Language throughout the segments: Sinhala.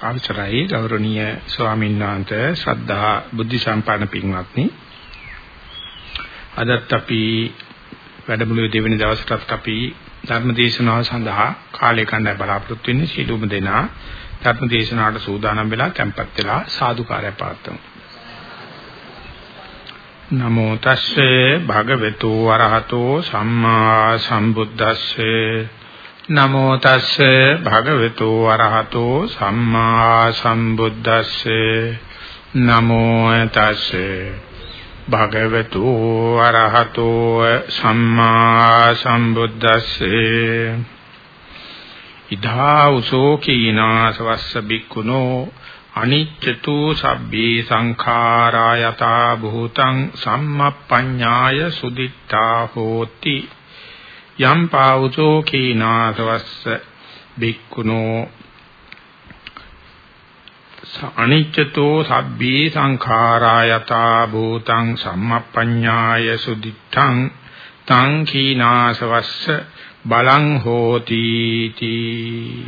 අවසරයි ගෞරවනීය ස්වාමීන් වහන්සේ ශ්‍රද්ධා බුද්ධ සම්පන්න පින්වත්නි. අදත් අපි වැඩමුළුවේ දෙවෙනි දවසටත් අපි ධර්ම දේශනාව සඳහා කාලය ගන්න බලාපොරොත්තු වෙන්නේ. සීලුම දෙනා ධර්ම දේශනාවට සූදානම් වෙලා tempත් වෙලා සාදුකාරය පාත්තමු. නමෝ තස්සේ භගවතු වරහතෝ සම්මා සම්බුද්දස්සේ නමෝ තස්සේ භගවතු වරහතෝ සම්මා සම්බුද්දස්සේ. නමෝ තස්සේ භගවතු වරහතෝ සම්මා සම්බුද්දස්සේ. ඉදා උසෝ කීනාසවස්ස බික්කුනෝ අනිච්චතු සබ්බේ සංඛාරා යතා භූතං සම්මප්පඤ්ඤාය සුදිත්තා හෝති. යම් පාවුසෝ කීනාසවස්ස බික්කුනෝ අනිච්චතෝ සබ්බේ සංඛාරා යතා භූතං සම්මප්පඤ්ඤාය සුදිත්තං තං කීනාසවස්ස බලං හෝති තී.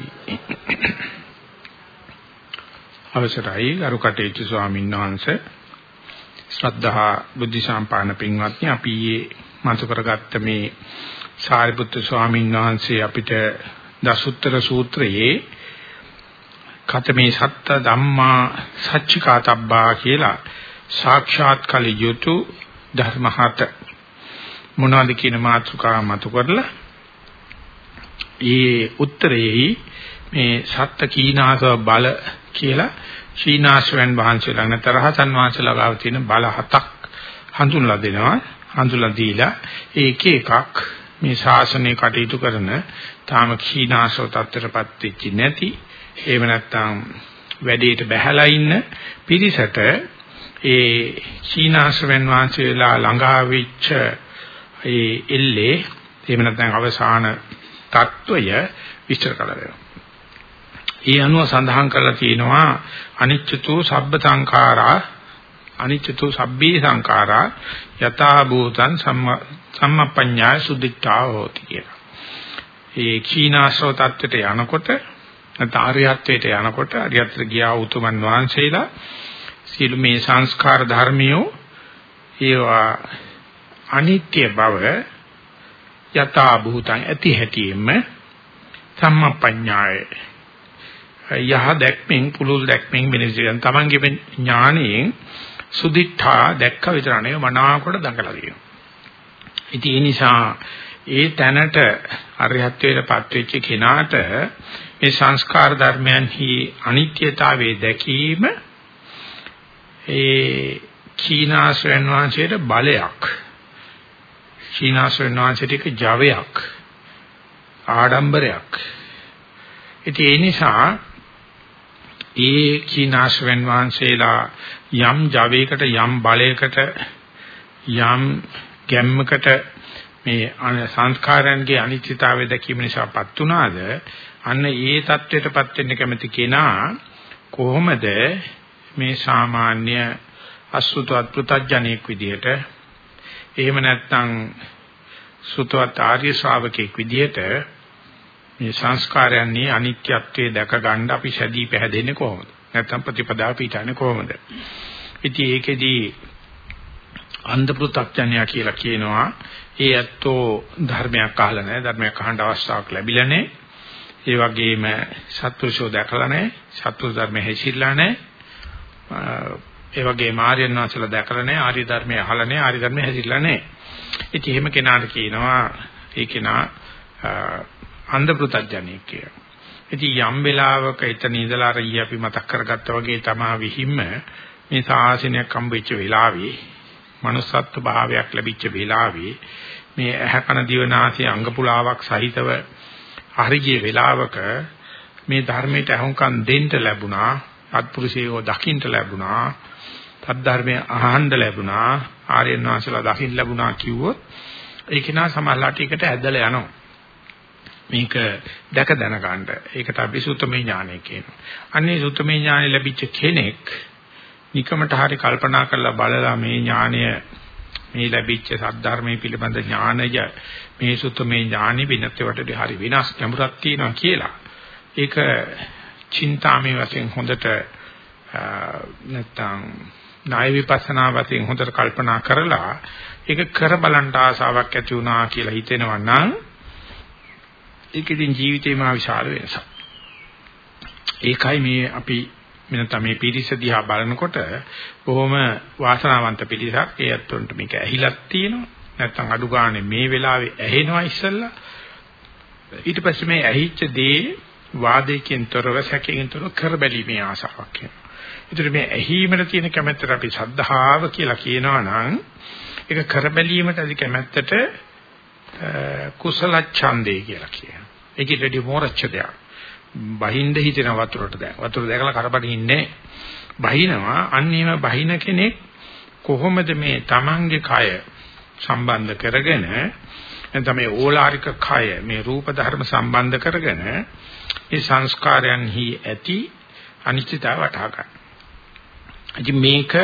අවසරයි ගරු කටේචු ස්වාමීන් වහන්සේ. ශ්‍රද්ධා බුද්ධ සම්පාදන පින්වත්නි අපි මේ මතු කරගත්ත මේ සාරිපුත්‍ර ස්වාමීන් වහන්සේ අපිට දසුත්තර සූත්‍රයේ කතමේ සත්ත ධම්මා සච්චිකාතබ්බා කියලා සාක්ෂාත් කළ යුතු ධර්මහත මොනවද කියන මාතෘකාව මතු කරලා ඒ උත්තරයේ මේ සත්ත කීනාසව බල කියලා ශීනාශ්‍රයන් වහන්සේලා නැතරහසන් වහන්සේලා ගාව තියෙන බල හතක් හඳුන්ලා දෙනවා. හඳුන්ලා දීලා ඒක එකක් මේ ශාසනය කටයුතු කරන තාම කීනාසව තත්ත්වයටපත් වෙච්ච නැති එහෙම නැත්නම් වැඩේට බැහැලා ඉන්න පිරිසට ඒ කීනාසවෙන් වාසයලා ළඟා වෙච්ච ඒ එල්ලේ එහෙම නැත්නම් අවසාන తত্ত্বය විස්තර කළා වෙනවා. ඒ අනුව සඳහන් කරලා තියෙනවා අනිච්චතු සබ්බ සංඛාරා අනිච්චතු සබ්බේ සංඛාරා යථා භූතං සම්මප්පඤ්ඤාය සුද්ධිත්තා හෝති කියලා. ඒ ක්ෂීනාශ්‍රව தත්වෙට යනකොට නැත්නම් ආර්යත්වයට යනකොට ආර්යත්‍ර ගියා උතුමන් වහන්සේලා සියලු මේ සංස්කාර ධර්මියෝ ඒවා අනිත්‍ය බව යථා භූතං ඇති හැටියෙම සම්මප්පඤ්ඤාය යහ දැක්මෙන් පුලුල් දැක්මෙන් වෙනසියන් තමන්ගේ ඥාණයෙන් සුදිඨා දැක්ක විතරනේ මනාවකට දඟලලා තියෙනවා. ඉතින් ඒ නිසා ඒ තැනට අරිහත්ත්වයටපත් වෙච්ච කෙනාට මේ සංස්කාර ධර්මයන්හි අනිත්‍යතාවයේ දැකීම ඒ චීනාශ්‍රයන් වහන්සේට බලයක් චීනාශ්‍රයන් වහන්සේට එක ජවයක් ආඩම්බරයක් ඉතින් ඒ නිසා ඒ කීනාශවෙන් වහන්සේලා යම් ජවයකට යම් බලයකට යම් ගැම්මකට මේ සංස්කාරයන්ගේ අනිත්‍යතාවය දැකීම නිසාපත් වුණාද අන්න ඒ தത്വයටපත් වෙන්න කැමති කෙනා කොහොමද මේ සාමාන්‍ය අසුතවත් පෘතජනෙක් විදිහට එහෙම නැත්නම් සුතවත් ආර්ය ශ්‍රාවකෙක් විදිහට මේ සංස්කාරයන්ගේ අනිත්‍යත්වයේ දැක ගන්න අපි සැදී පැහැදෙන්නේ කොහොමද? නැත්නම් ප්‍රතිපදාව පිටන්නේ කොහොමද? ඉතින් ඒකෙදී අන්ධ පෘථග්ජනයා කියලා කියනවා ඒ ඇත්තෝ ධර්මයක් අහලා නැහැ ධර්මයක් අහන්න අවස්ථාවක් ලැබිලා නැහැ. ඒ වගේම සත්පුරුෂෝ දැකලා නැහැ සත්පු ධර්ම හැසිරලා නැහැ. ඒ වගේම ආර්යයන් වහන්සේලා දැකලා නැහැ ආර්ය ධර්මය අහලා නැහැ ආර්ය ධර්මය හැසිරලා නැහැ. ඉතින් එහෙම කෙනාට කියනවා ඒ කෙනා අන්ධ පෘථග්ජනෙක් කියලා. ඉතින් යම් වෙලාවක එතන ඉඳලා අර ඊ අපි මතක් කරගත්තා වගේ තමා විහිම්ම මේ සාසනයක් හම්බෙච්ච වෙලාවේ manussත්ව භාවයක් ලැබිච්ච වෙලාවේ මේ ඇහැ කන දිව නාසය අංග පුලාවක් සහිතව හරියේ වෙලාවක මේ ධර්මයට අහුම්කම් දෙන්න ලැබුණා සත්පුරුෂයෝ දකින්න ලැබුණා සද්ධර්මය අහන්න ලැබුණා ආර්යයන් වහන්සේලා දකින්න ලැබුණා කිව්වොත් ඒක නා සමහරලාට එකට ඇදලා යනවා. මේක දැක දැනගන්න. ඒකට අපි සුත්තමේ ඥානය කියනවා. අන්නේ සුත්තමේ ඥානය ලැබිච්ච කෙනෙක් නිකමට හරි කල්පනා කරලා බලලා මේ ඥානය මේ ලැබිච්ච සද්ධර්මයේ පිළිබඳ ඥානය මේ සුත්තමේ ඥානෙ වෙනත් වටදී හරි වෙනස් ගැඹුරක් තියෙනවා කියලා. ඒක චින්තාමේ වශයෙන් හොඳට නැත්තම් ණය විපස්සනා වශයෙන් හොඳට කල්පනා කරලා ඒක කර බලන්න ආසාවක් ඇති වුණා කියලා හිතෙනවා නම් ඒක ඉතින් ජීවිතේ මා විශාල වෙනසක්. ඒකයි මේ අපි මෙන්න මේ පිරිස දිහා බලනකොට බොහොම වාසනාවන්ත පිරිසක්. ඒ අත්ොන්ට මේක ඇහිලක් තියෙනවා. නැත්තම් අඩු ගානේ මේ වෙලාවේ ඇහෙනවා ඉස්සෙල්ලා. ඊට පස්සේ මේ ඇහිච්ච දේ වාදයකින් තොරව සැකයෙන් තොරව කරබැලීමේ ආසාවක් එනවා. ඒතර මේ ඇහිීමට තියෙන කැමැත්තට අපි ශ්‍රද්ධාව කියලා කියනවා නම් ඒක කරබැලීමට අධි කැමැත්තට කුසල ඡන්දේ කියලා කියනවා. ඒකේ රෙඩි මොරච්ච දෙයක්. බහින්ද හිතෙන වතුරට දැන්. වතුර දැකලා කරබඩින්නේ බහිනවා. අන්නේම බහින කෙනෙක් කොහොමද මේ Tamange කය සම්බන්ධ කරගෙන නැත්නම් මේ ඕලාරික කය මේ රූප ධර්ම සම්බන්ධ කරගෙන මේ සංස්කාරයන්හි ඇති අනිත්‍යතාව වටහා ගන්න. ඉතින් මේක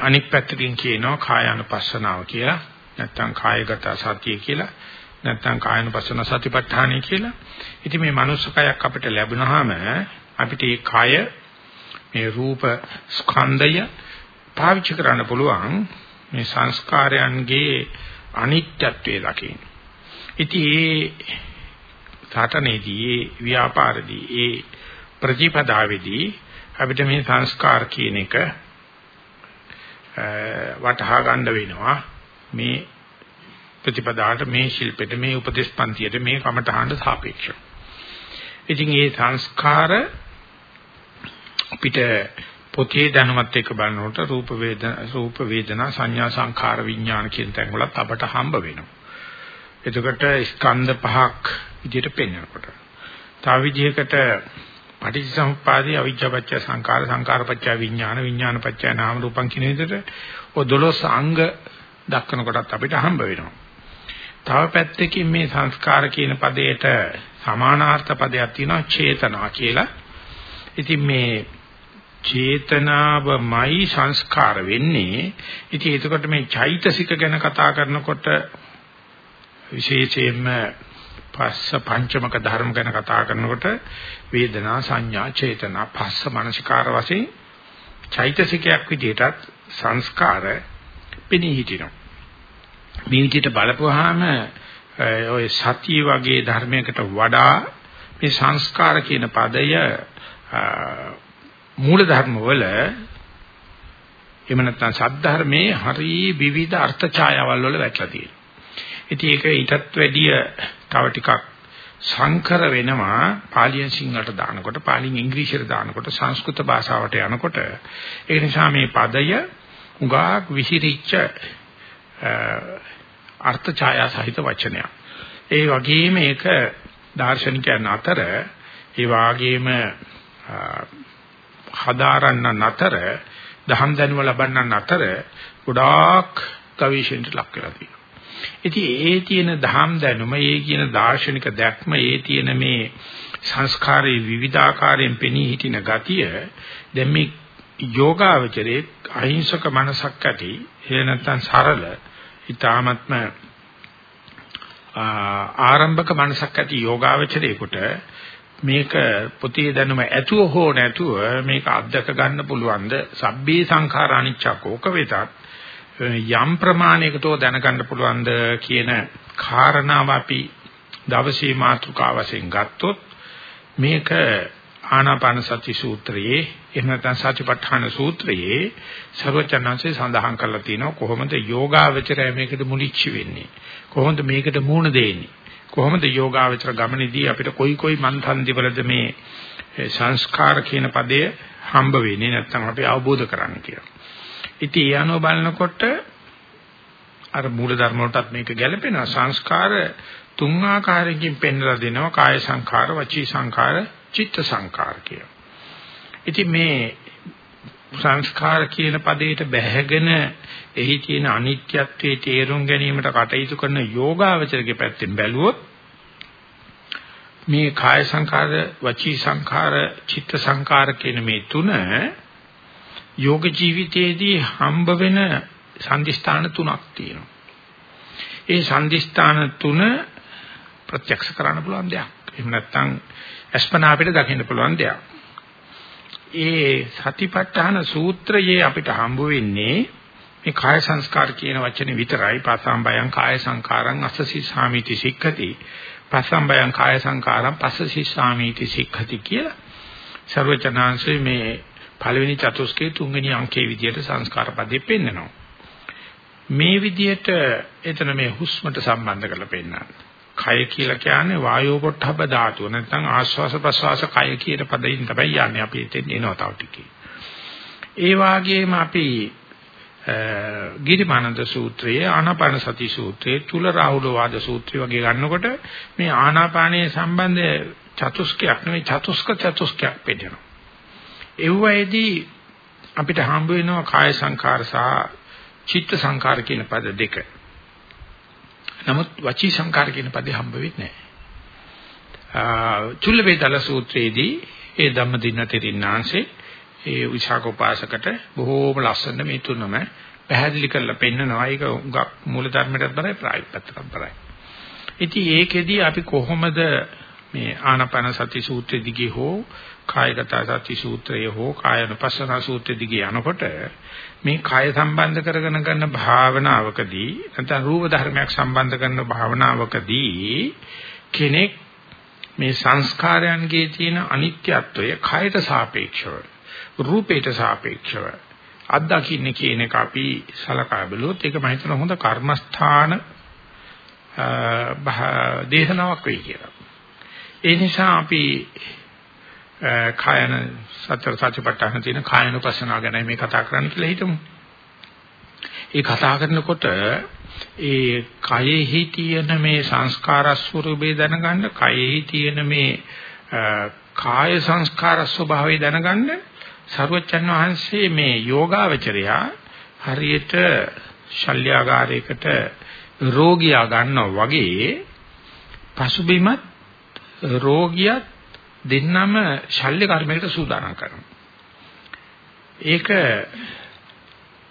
අනික් පැත්තකින් කියනවා කායानुපස්සනාව කියලා. නැත්නම් කායගත සතිය කියලා. නැත්නම් කායानुපස්සන සතිපට්ඨානයි කියලා. ඉතින් මේ මනුස්සකයක් අපිට ලැබුණාම අපිට මේ කය මේ රූප ස්කන්ධය පාවිච්චි කරන්න පුළුවන් මේ සංස්කාරයන්ගේ අනිත්‍යත්වයේ දකින්න. ඉතින් ඒ සාතනේදී ඒ ව්‍යාපාරදී ඒ ප්‍රතිපදාවේදී අපිට මේ සංස්කාර කියන එක වටහා ගන්න වෙනවා මේ ප්‍රතිපදාට මේ ශිල්පෙට මේ උපදේශ පන්තියට මේ කමඨහඬ සාපේක්ෂව. ඉතින් මේ සංස්කාර අපිට පොතේ දැනුමත් එක්ක බලනකොට රූප වේදනා රූප වේදනා සංඥා සංඛාර විඥාන කියන තැන් වලත් අපට හම්බ වෙනවා. එතකොට ස්කන්ධ පහක් විදිහට පෙන්වනකොට. තව විදිහකට පටිච්චසමුප්පාදේ අවිජ්ජාපච්චය සංඛාර සංඛාරපච්චය විඥාන විඥානපච්චය නාම රූපං කියන විදිහට ඔය 12 අංග දක්වන කොටත් අපිට හම්බ වෙනවා. තව පැත්තකින් මේ සංස්කාර කියන පදයට සමානාර්ථ පදයක් තියෙනවා චේතනා කියලා. ඉතින් මේ චේතනාවමයි සංස්කාර වෙන්නේ. ඉතින් එතකොට මේ චෛතසික ගැන කතා කරනකොට විශේෂයෙන්ම පස්ස පංචමක ධර්ම ගැන කතා කරනකොට වේදනා සංඥා චේතනා පස්ස මනසිකාර වශයෙන් චෛතසිකයක් විදිහටත් සංස්කාර පෙනී හිටිනවා. මේ විදිහට බලපුවාම ඔය සතිය වගේ ධර්මයකට වඩා මේ සංස්කාර කියන පදය මූල ධර්ම වල එහෙම නැත්නම් සද්ධර්මයේ හරි විවිධ අර්ථ ඡායාවල් වල වැටලා තියෙනවා. ඉතින් ඒක ඊටත් වැඩිය තව ටිකක් සංකර වෙනවා පාලියෙන් සිංහලට දානකොට පාලියෙන් ඉංග්‍රීසියට දානකොට සංස්කෘත භාෂාවට යනකොට ඒ නිසා මේ පදය උගාක් විහිරිච්ච අර්ථ ඡායා සහිත වචනයක්. ඒ වගේම ඒක දාර්ශනිකයන් අතර ඒ වාගේම හදාරන්න අතර දහම් දැනුම ලබන්නන් අතර ගොඩාක් ගවේෂණයට ලක් වෙලා තියෙනවා. ඉතින් ඒ තියෙන දහම් දැනුම, ඒ කියන දාර්ශනික දැක්ම, ඒ තියෙන මේ සංස්කාරයේ විවිධාකාරයෙන් පෙනී හිටින ගතිය දැන් මේ යෝගාවචරයේ අහිංසක මනසක් ඇති, එහෙ නැත්නම් සරල, ඊ타ත්ම ආරම්භක මනසක් ඇති යෝගාවචරයේකට මේක පොතේ දැනුම ඇතුව හෝ නැතුව මේක අත්දක ගන්න පුළුවන්ද? සබ්බේ සංඛාර අනිච්චකෝක වෙතත් යම් ප්‍රමාණයකටෝ දැනගන්න පුළුවන්ද කියන කාරණාව අපි දවසේ මාතෘකාව වශයෙන් ගත්තොත් මේක ආනාපාන සති සූත්‍රයේ එහෙම නැත්නම් සතිපට්ඨාන සූත්‍රයේ ਸਰවචනංශේ සඳහන් කරලා තියෙනවා කොහොමද යෝගාවචරය මේකට මුලිච්ච වෙන්නේ? කොහොමද මේකට මූණ දෙන්නේ? කොහොමද යෝගාවචර ගමනේදී අපිට කොයි කොයි මන්තන්දිවලද මේ සංස්කාර කියන පදය හම්බ වෙන්නේ නැත්නම් අපි අවබෝධ කරගන්න කියලා. ඉතින් ඒ අනුව බලනකොට අර මූල ධර්ම වලටත් මේක ගැලපෙනවා සංස්කාර තුන් ආකාරයකින් පෙන්වලා දෙනවා. කාය සංඛාර, වචී සංඛාර, චිත්ත සංඛාර කියලා. ඉතින් මේ සංස්කාර කියන පදයට බැහැගෙන එහි තියෙන අනිත්‍යත්වයේ තේරුම් ගැනීමට කටයුතු කරන යෝගාවචරගේ පැත්තෙන් බැලුවොත් මේ කාය සංඛාර, වචී සංඛාර, චිත්ත සංඛාර කියන මේ තුන යෝග ජීවිතයේදී හම්බ වෙන සංදිස්ථාන තුනක් තියෙනවා. ඒ සංදිස්ථාන තුන ප්‍රත්‍යක්ෂ කරන්න පුළුවන් දෙයක්. එහෙම නැත්නම් අස්පනා අපිට දකින්න පුළුවන් දෙයක්. ඒ සතිපට්ඨාන සූත්‍රයේ අපිට හම්බ වෙන්නේ මේ කාය සංස්කාර කියන වචනේ විතරයි. පසම්බයං කාය සංකාරං අස්සසි සාමිති සික්ඛති. පසම්බයං කාය සංකාරං පස්සසි සාමිති සික්ඛති කියලා ਸਰවචනාංශයේ මේ පළවෙනි චතුස්කයේ තුන්වෙනි අංකයේ විදිහට සංස්කාර පදේ පෙන්නනවා. මේ විදිහට එතන මේ හුස්මට සම්බන්ධ කරලා පෙන්නනවා. කය කියලා කියන්නේ වායෝ පොට්ටබ්බ ධාතුව නැත්නම් ආශ්වාස ප්‍රශ්වාස කය කියන පදයෙන් තමයි යන්නේ අපි එතෙන් එනවා තව ටිකේ. ඒ වාගේම අපි ගිරිමානන්ද සූත්‍රයේ ආනාපාන සති සූත්‍රයේ චුල රාහුල වාද සූත්‍රය වගේ ගන්නකොට මේ ආනාපානයේ සම්බන්ධ චතුස්කයක් නෙවෙයි චතුස්ක චතුස්කයක් පෙන්නනවා. එව්වැයේදී අපිට හම්බ වෙනවා කාය සංඛාර සහ චිත්ත සංඛාර කියන පද දෙක. නමුත් වචී සංකාර කියන පදේ හම්බ වෙන්නේ නැහැ. චුල්ල වේදල සූත්‍රයේදී ඒ ධම්මදින්න තෙරින්නාංශේ ඒ විශාකෝපාසකට බොහෝම ලස්සන මේ තුනම පැහැදිලි කරලා පෙන්නනවා. ඒක උගක් මූල ධර්මයටත් බරයි ප්‍රායෝගිකත්වයටත් බරයි. ඉතින් ඒකෙදී අපි කොහොමද මේ ආනාපාන සති සූත්‍රය දිගේ හෝ කායගත සති සූත්‍රය හෝ කායනුපස්සන සූත්‍රය දිගේ යනකොට මේ කාය සම්බන්ධ කරගෙන කරන භාවනාවකදී නැත්නම් රූප ධර්මයක් සම්බන්ධ කරන භාවනාවකදී කෙනෙක් මේ සංස්කාරයන්ගේ තියෙන අනිත්‍යත්වය කයට සාපේක්ෂව රූපයට සාපේක්ෂව අත්දකින්න කියන එක අපි සලකා බලුවොත් ඒක මම හිතන හොඳ කර්මස්ථාන දේශනාවක් වෙයි කියලා. ඒ නිසා අපි කායන සතර සතිපට්ඨාන තියෙන කායනුපස්සනාව ගැන මේ කතා කරන්න කියලා හිතමු. ඒ කතා කරනකොට ඒ කයෙහි තියෙන මේ සංස්කාර ස්වරූපේ දැනගන්න, කයෙහි තියෙන මේ කාය සංස්කාර ස්වභාවය දැනගන්න සර්වචන් වහන්සේ මේ යෝගාවචරයා හරියට ශල්‍යාගාරයකට රෝගියා ගන්නවා වගේ පසුබිමත් රෝගියත් දෙන්නම ශල්‍ය කර්මයකට සූදානම් කරනවා. ඒක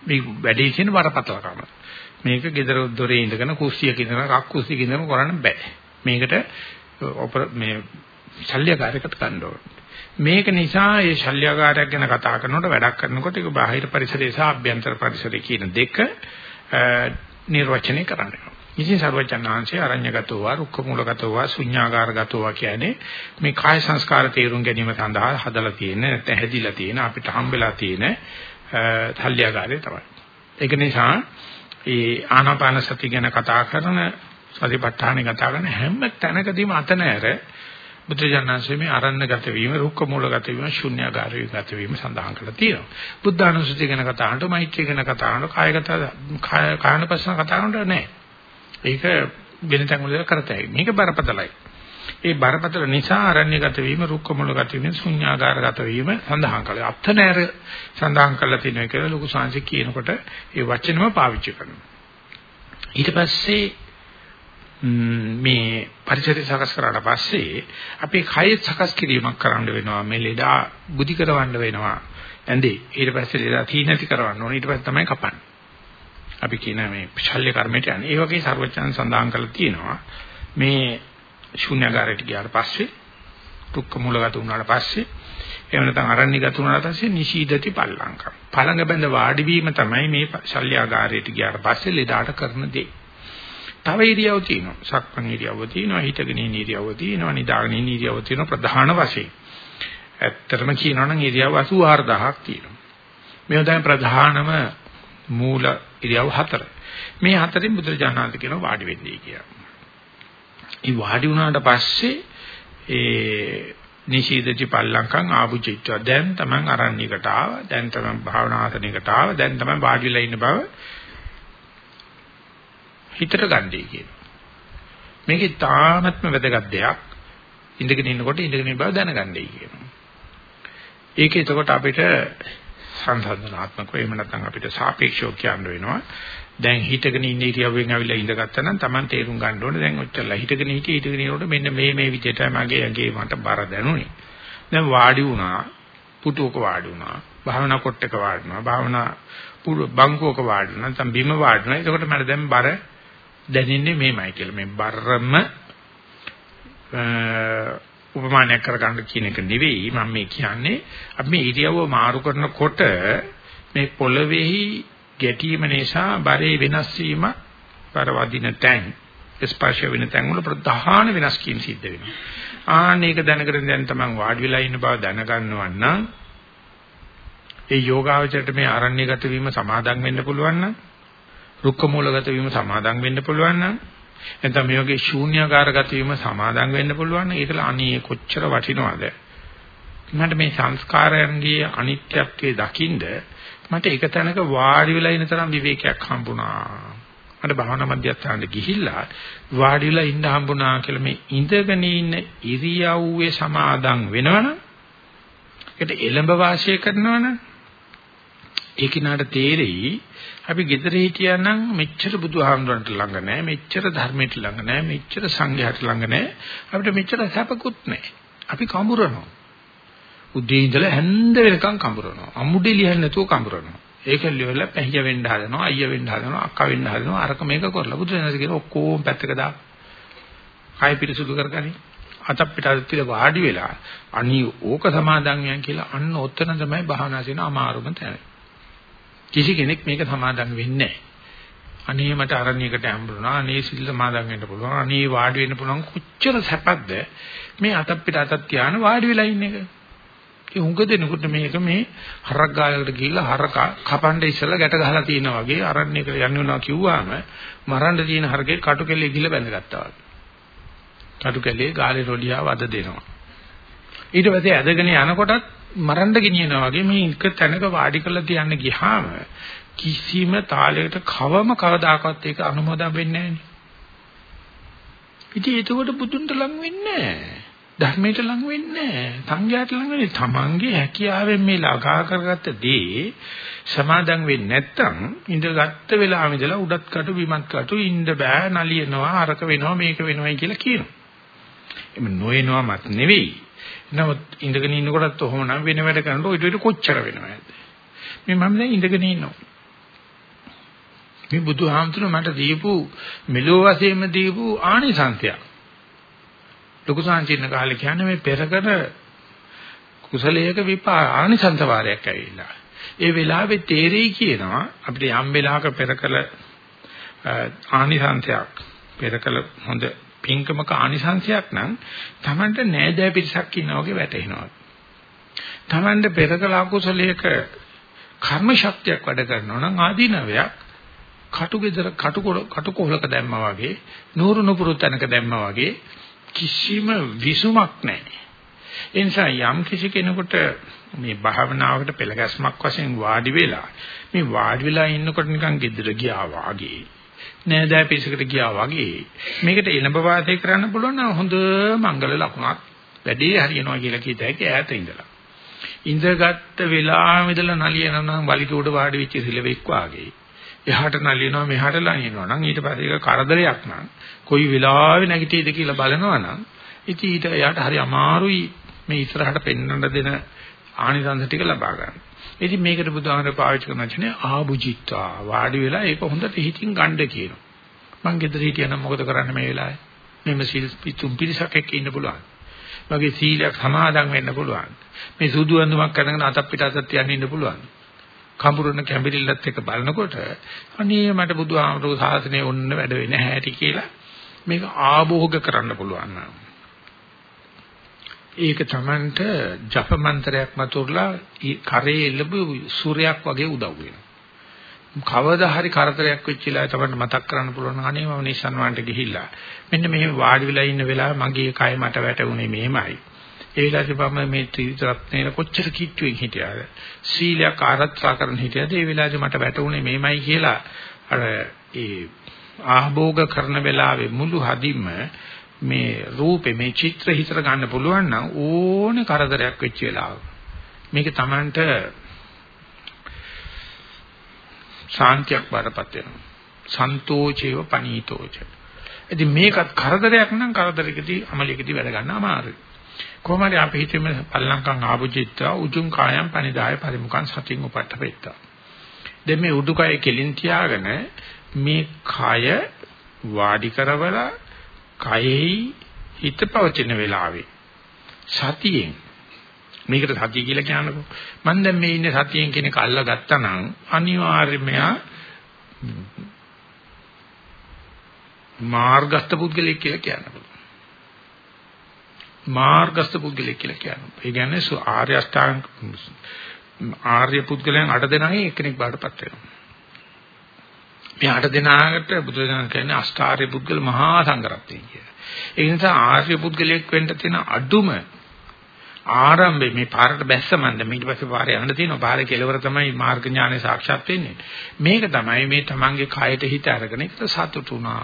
මේ වැඩේ කියන බරපතලකම. මේක gedara දොරේ ඉඳගෙන කුස්සියක ඉඳගෙන කක් කුස්සියක ඉඳගෙන කරන්න බෑ. මේකට මේ ශල්‍යකාරයකට ගන්න ඕනේ. මේක නිසා මේ ශල්‍යකාරයක් ගැන කතා කරනකොට වැඩක් කරනකොට ඒක බාහිර පරිසරය සහ අභ්‍යන්තර පරිසරය කියන දෙක නිර්වචනය කරන්න ඕනේ. ඉතින් සර්වචන්නාංශය අරඤ්‍යගතව රුක්ක මූලගතව ශුඤ්ඤාගාරගතව කියන්නේ මේ කාය සංස්කාර තේරුම් ගැනීම සඳහා හදලා තියෙන නැත්නම් හැදිලා තියෙන අපිට හම්බෙලා තියෙන තල්්‍යගාරය තමයි. ඒක නිසා ඒ ආනාපාන සති ගැන කතා කරන සතිපට්ඨානෙ කතා කරන හැම තැනකදීම අත නැර බුද්ධජනනාංශයේ මේ අරණ්‍යගත වීම, රුක්ක මූලගත වීම, ශුන්‍යagaraගත වීම සඳහන් කරලා තියෙනවා. බුද්ධානුස්සතිය ගැන කතා කරනකොට, මෛත්‍රිය ගැන කතා කරනකොට, කායගත කායනපස්සන කතා කරනකොට නැහැ. ඒක වෙන තැන් වල කරතයි. මේක බරපතලයි. ඒ බරපතල නිසා අරණ්‍යගත වීම, රුක්ක මුලගත වීම, ශුන්‍යාකාරගත වීම සඳහන් කළා. අත්නෑර සඳහන් කළා තියෙනවා කියලා ලොකු සංසි කියනකොට ඒ වචනම පාවිච්චි කරනවා. ඊට පස්සේ මේ පරිසරය සකස් කරාට පස්සේ අපි කය සකස් කිරීමක් කරන්න වෙනවා. මේ ලෙඩා බුද්ධි කරවන්න වෙනවා. ඇඳේ ඊට පස්සේ ලෙඩා තීනති කරවන්න ඕනේ. ඊට පස්සේ තමයි කපන්නේ. අපි කියන මේ ශල්‍ය කර්මයට යන්නේ. ඒ වගේ ਸਰවඥයන් සඳහන් කරලා තියෙනවා මේ ශුන්‍යagaraට ගියාට පස්සේ දුක්ඛ මූලගත වුණාට පස්සේ එහෙම නැත්නම් අරණ්‍යගත වුණාට පස්සේ නිශීදති පල්ලංකම්. පළඟ බඳ වාඩි වීම තමයි මේ ශල්‍යාගාරයට ගියාට පස්සේ ලෙඩාට කරන දේ. තව ඉරියව් තියෙනවා. සක්මන් ඉරියව් තියෙනවා, හිටගෙන ඉන්න ඉරියව් තියෙනවා, නිදාගෙන ඉන්න ඉරියව් තියෙනවා ප්‍රධාන වශයෙන්. ඇත්තටම කියනවා නම් ඉරියව් 84000ක් තියෙනවා. මේවා තමයි ප්‍රධානම මූල ඉරියව් හතර. මේ හතරින් බුදුරජාණන් කියන වාඩි වෙන්නේ කියලා. ඒ වාඩි වුණාට පස්සේ ඒ නිශීදති පල්ලංකම් ආභුචිත්ව දැන් තමන් අරණ්‍යකට ආව දැන් තමන් භාවනාසනයකට ආව දැන් තමන් වාඩිලා ඉන්න බව හිතට ගන්නයි කියනවා. මේකේ තාමත්ම වැදගත් දෙයක් ඉඳගෙන ඉන්නකොට ඉඳගෙන ඉන්න බව දැනගන්නයි කියනවා. ඒක එතකොට අපිට සංසන්දනාත්මකව එහෙම නැත්නම් අපිට සාපේක්ෂව කියන්න වෙනවා. දැන් හිටගෙන ඉන්න ඉරියව්වෙන් ඇවිල්ලා ඉඳගත්තා නම් Taman තේරුම් ගන්න ඕනේ දැන් ඔච්චරලා හිටගෙන හිටියේ හිටගෙන ඉනකොට මෙන්න මේ මේ විදිහට මගේ ඇඟේ මට බර දැනුනේ. දැන් වාඩි වුණා, පුටුවක වාඩි වුණා, භාවනා කොට්ටක වාඩි වුණා, භාවනා බංකුවක වාඩි වුණා, නැත්නම් බිම වාඩි වුණා. එතකොට මට දැන් බර දැනෙන්නේ මේමයි කියලා. මේ බරම උපමානයක් කරගන්න කියන එක නෙවෙයි මම මේ කියන්නේ අපි මේ ඉරියව්ව මාරු කරනකොට මේ පොළවේහි ගැටීම නිසා බරේ වෙනස් වීම බර වදින තැන් ස්පර්ශ වෙන තැන් වල ප්‍රධාන වෙනස් වීම සිද්ධ වෙනවා. ආන්න ඒක දැනගෙන දැන් තමන් වාඩි වෙලා ඉන්න බව දැනගන්නවා නම් ඒ යෝගාවචරයට මේ අරණ්‍යගත වීම සමාදම් වෙන්න පුළුවන් නම් රුක්ක මූලගත වීම සමාදම් වෙන්න පුළුවන් නම් එතන මේ වගේ ශූන්‍යකාරගත වීම සමාදම් වෙන්න පුළුවන්. නම් ඒකල අනී කොච්චර වටිනවද? මට මේ සංස්කාරයන්ගේ අනිත්‍යත්වයේ දකින්ද මට එක තැනක වාඩි වෙලා ඉන්න තරම් විවේකයක් හම්බුණා. මට භාවනා මධ්‍යස්ථානට ගිහිල්ලා වාඩි වෙලා ඉන්න හම්බුණා කියලා මේ ඉඳගෙන ඉන්න ඉරියව්වේ සමාදම් වෙනවනම් ඒකට එළඹ වාසය කරනවනම් ඒ කිනාට තේරෙයි අපි gedare හිටියානම් මෙච්චර බුදුහාමුදුරන්ට ළඟ නැහැ මෙච්චර ධර්මයට ළඟ නැහැ මෙච්චර සංඝයාට ළඟ නැහැ අපිට මෙච්චර සැපකුත් නැහැ අපි කඹරනවා. උදේ ඉඳලා හැන්ද වෙනකන් කඹරනවා. අමුඩේ ලියන්න නැතුව කඹරනවා. ඒක ලියවලා පැහිය වෙන්න හදනවා අයියා වෙන්න හදනවා අක්කා වෙන්න හදනවා. අරක මේක කරලා බුදුරජාණන් කියන ඔක්කොම පැත්තක දා කය පිරිසුදු කරගනි. අතක් පිටට තියලා වාඩි වෙලා අනි ඕක සමාදන් යන් කියලා අන්න ඔතන තමයි භාවනා කරන අමාරුම තැන. කිසි කෙනෙක් මේක සමාදන් වෙන්නේ නැහැ. අනේ මට අරණියකට හම්බුණා. අනේ සිල් සමාදන් වෙන්න පුළුවන්. අනේ වාඩි වෙන්න පුළුවන්. කොච්චර සැපක්ද මේ අතක් පිට අතක් තියාන වාඩි වෙලා ඉන්න එක. ඒ උඟ දෙනකොට මේක මේ හරක් ගායකට ගිහිල්ලා හරක කපන්න ඉස්සලා ගැට ගහලා තියෙනා වගේ අරණියකට යන්න වෙනවා කිව්වම මරන්න තියෙන හරකේ කටු කෙල්ලේ ගිහිල්ලා බැඳගත්තා වගේ. කටු කෙල්ලේ ගාලේ රොඩියා වද දෙනවා. ඊට පස්සේ ඇදගෙන යනකොටත් මරන්න ගෙනියනවා වගේ මේ එක තැනක වාඩි කරලා තියන්න ගියාම කිසිම තාලයකට කවම කවදාකවත් ඒක අනුමೋದම් වෙන්නේ නැහැ. ඉතින් ඒකෝට බුදුන්ට ලං වෙන්නේ නැහැ. ධර්මයට ලං වෙන්නේ නැහැ. සංඝයාට ලං වෙන්නේ තමන්ගේ හැකියාවෙන් මේ ළඟා කරගත්ත දේ සමාදන් වෙන්නේ නැත්තම් ඉඳගත්ත වෙලාවෙ ඉඳලා උඩත් කටු බිමත් කටු ඉන්න බෑ නලියනවා අරක වෙනවා මේක වෙනවායි කියලා කියනවා. එමෙ නොයනවා මත් නෙවෙයි. නමුත් ඉඳගෙන ඉන්නකොටත් ඔහොම නම් වෙන වැඩ කරනකොට ඊට වඩා කොච්චර වෙනවද? මේ මම දැන් ඉඳගෙන ඉන්නවා. මේ බුදුහාමුදුරුවෝ මට දීපු මෙලෝ වශයෙන්ම දීපු ආනිසංසය. ලොකු සංචින්න කාලේ කියන්නේ මේ පෙරකර කුසලයක විපා ආනිසංස වාරයක් ඇවිල්ලා. ඒ වෙලාවේ තේරෙයි කියනවා අපිට යම් වෙලාවක පෙරකල ආනිසංසයක් පෙරකල හොඳ පින්කමක ආනිසංශයක් නම් Tamanට නෑදෑ පිරිසක් ඉන්නා වගේ වැටෙනවා. Tamanට පෙරකල අකුසලයක කර්ම ශක්තියක් වැඩ කරනවා නම් ආදීනවයක් කටුගෙදර කටුකොල කටුකොලක දැම්මා වගේ නూరు නුපුරු තැනක දැම්මා වගේ කිසිම විසුමක් නැහැ. ඒ නිසා යම් කිසි කෙනෙකුට මේ භාවනාවකට පෙළගැස්මක් වශයෙන් වාඩි වෙලා මේ වාඩි වෙලා ඉන්නකොට නිකන් gedara ගියා වාගේ නෑදෑ පිසකට ගියා වගේ. මේකට එළඹ වාසය කරන්න පුළුවන් නම් හොඳ මංගල ලකුණක්. වැඩේ හරියනවා කියලා කියත හැකි ඈත ඉඳලා. ඉඳගත්ත වෙලාවෙ ඉඳලා නලියනවා නම් වලිගොඩ වාඩි වෙච්ච සිලවෙක් වාගේ. එහාට නලියනවා මෙහාට නලියනවා නම් ඊට පස්සේ ඒක කරදරයක් නම් කොයි වෙලාවෙ නැගිටීද කියලා බලනවා නම් ඉතින් ඊට එයාට හරි අමාරුයි මේ ඉස්සරහට පෙන්වන්න දෙන ආනිසංස ටික ලබා ගන්න. ඉතින් මේකට බුදුහාමර පාවිච්චි කරන වචනේ ආභුජිත්වා වාඩි වෙලා ඒක හොඳට හිතින් ගන්න කියනවා. මං ගෙදර හිටියනම් මොකද කරන්න මේ වෙලාවේ? මෙන්න සීල් පිටුම් පිරිසක් එක්ක ඉන්න පුළුවන්. මගේ සීලයක් සමාදන් වෙන්න පුළුවන්. මේ සුදු අඳුමක් කරගෙන අතක් පිට අතක් තියන්න ඉන්න පුළුවන්. කඹුරුන කැඹිරිල්ලත් එක්ක බලනකොට අනේ මට බුදුහාමරගේ සාසනය ඔන්න වැඩ වෙන්නේ නැහැ කියලා මේක ආභෝග කරන්න පුළුවන් නේද? ඒක Tamanට ජප මන්ත්‍රයක් මතුරලා කරේ එළඹු සූර්යයක් වගේ උදව් වෙනවා. කවදා හරි කරදරයක් වෙච්චිලා Tamanට මතක් කරන්න පුළුවන් අනේ මම නිසන් වන්ට ගිහිල්ලා මෙන්න මෙහෙම වාඩි වෙලා ඉන්න වෙලාව මගේ කය මට වැටුනේ මෙහෙමයි. ඒ වෙලාවේ මම මේ ත්‍රිවිධ කොච්චර කිට්ටුවෙන් හිටියාද? සීලයක් ආරක්ෂා කරන හිටියද ඒ වෙලාවේ මට වැටුනේ මෙහෙමයි කියලා අර ඒ ආභෝග කරන වෙලාවේ මුළු හදින්ම මේ රූපේ මේ චිත්‍ර හිතර ගන්න පුළුවන් නම් ඕනේ කරදරයක් වෙච්ච වෙලාවක. මේක Tamanට ශාන්තියක් වඩපත් වෙනවා. සන්තෝෂේව පනීතෝච. ඉතින් මේකත් කරදරයක් නම් කරදරයකදී අමලියකදී වැඩ ගන්න අමාරුයි. කොහොමද අපි හිතෙම පල්ලංකම් ආභුජිත්වා උජුං කායම් පනිදාය පරිමුඛං සතින් උපට්ඨපෙත්තා. දැන් මේ උඩුකය කෙලින් තියාගෙන මේ කය වාඩි කරවලා කයෙහි හිත පවතින වෙලාවේ සතියෙන් මේකට සතිය කියලා කියනකො මම දැන් මේ ඉන්නේ සතියෙන් කෙනෙක් අල්ලා ගත්තා නම් අනිවාර්යයෙන්ම මාර්ගස්ත පුද්ගලෙක් කියලා කියන්න පුළුවන්. මාර්ගස්ත පුද්ගලෙක් කියලා කියනවා. ඒ කියන්නේ ආර්ය අෂ්ටාංග ආර්ය පුද්ගලයන් අට දෙනාගේ එක්කෙනෙක් බාටපත් වෙනවා. මේ අට දෙනාකට බුදුරජාණන් කියන්නේ අෂ්ටාර්ය පුද්ගල මහා සංඝරත්නය කියලා. ඒ නිසා ආර්ය පුද්ගලයෙක් වෙන්න තියෙන අඩුම ආරම්භයේ මේ පාරට බැස්සමන්ද ඊට පස්සේ පාරේ යන්න තියෙනවා. පාරේ කෙලවර තමයි මාර්ග ඥානෙ සාක්ෂාත් වෙන්නේ. මේක තමයි මේ තමන්ගේ කයට හිත අරගෙන ඒක සතුටුනා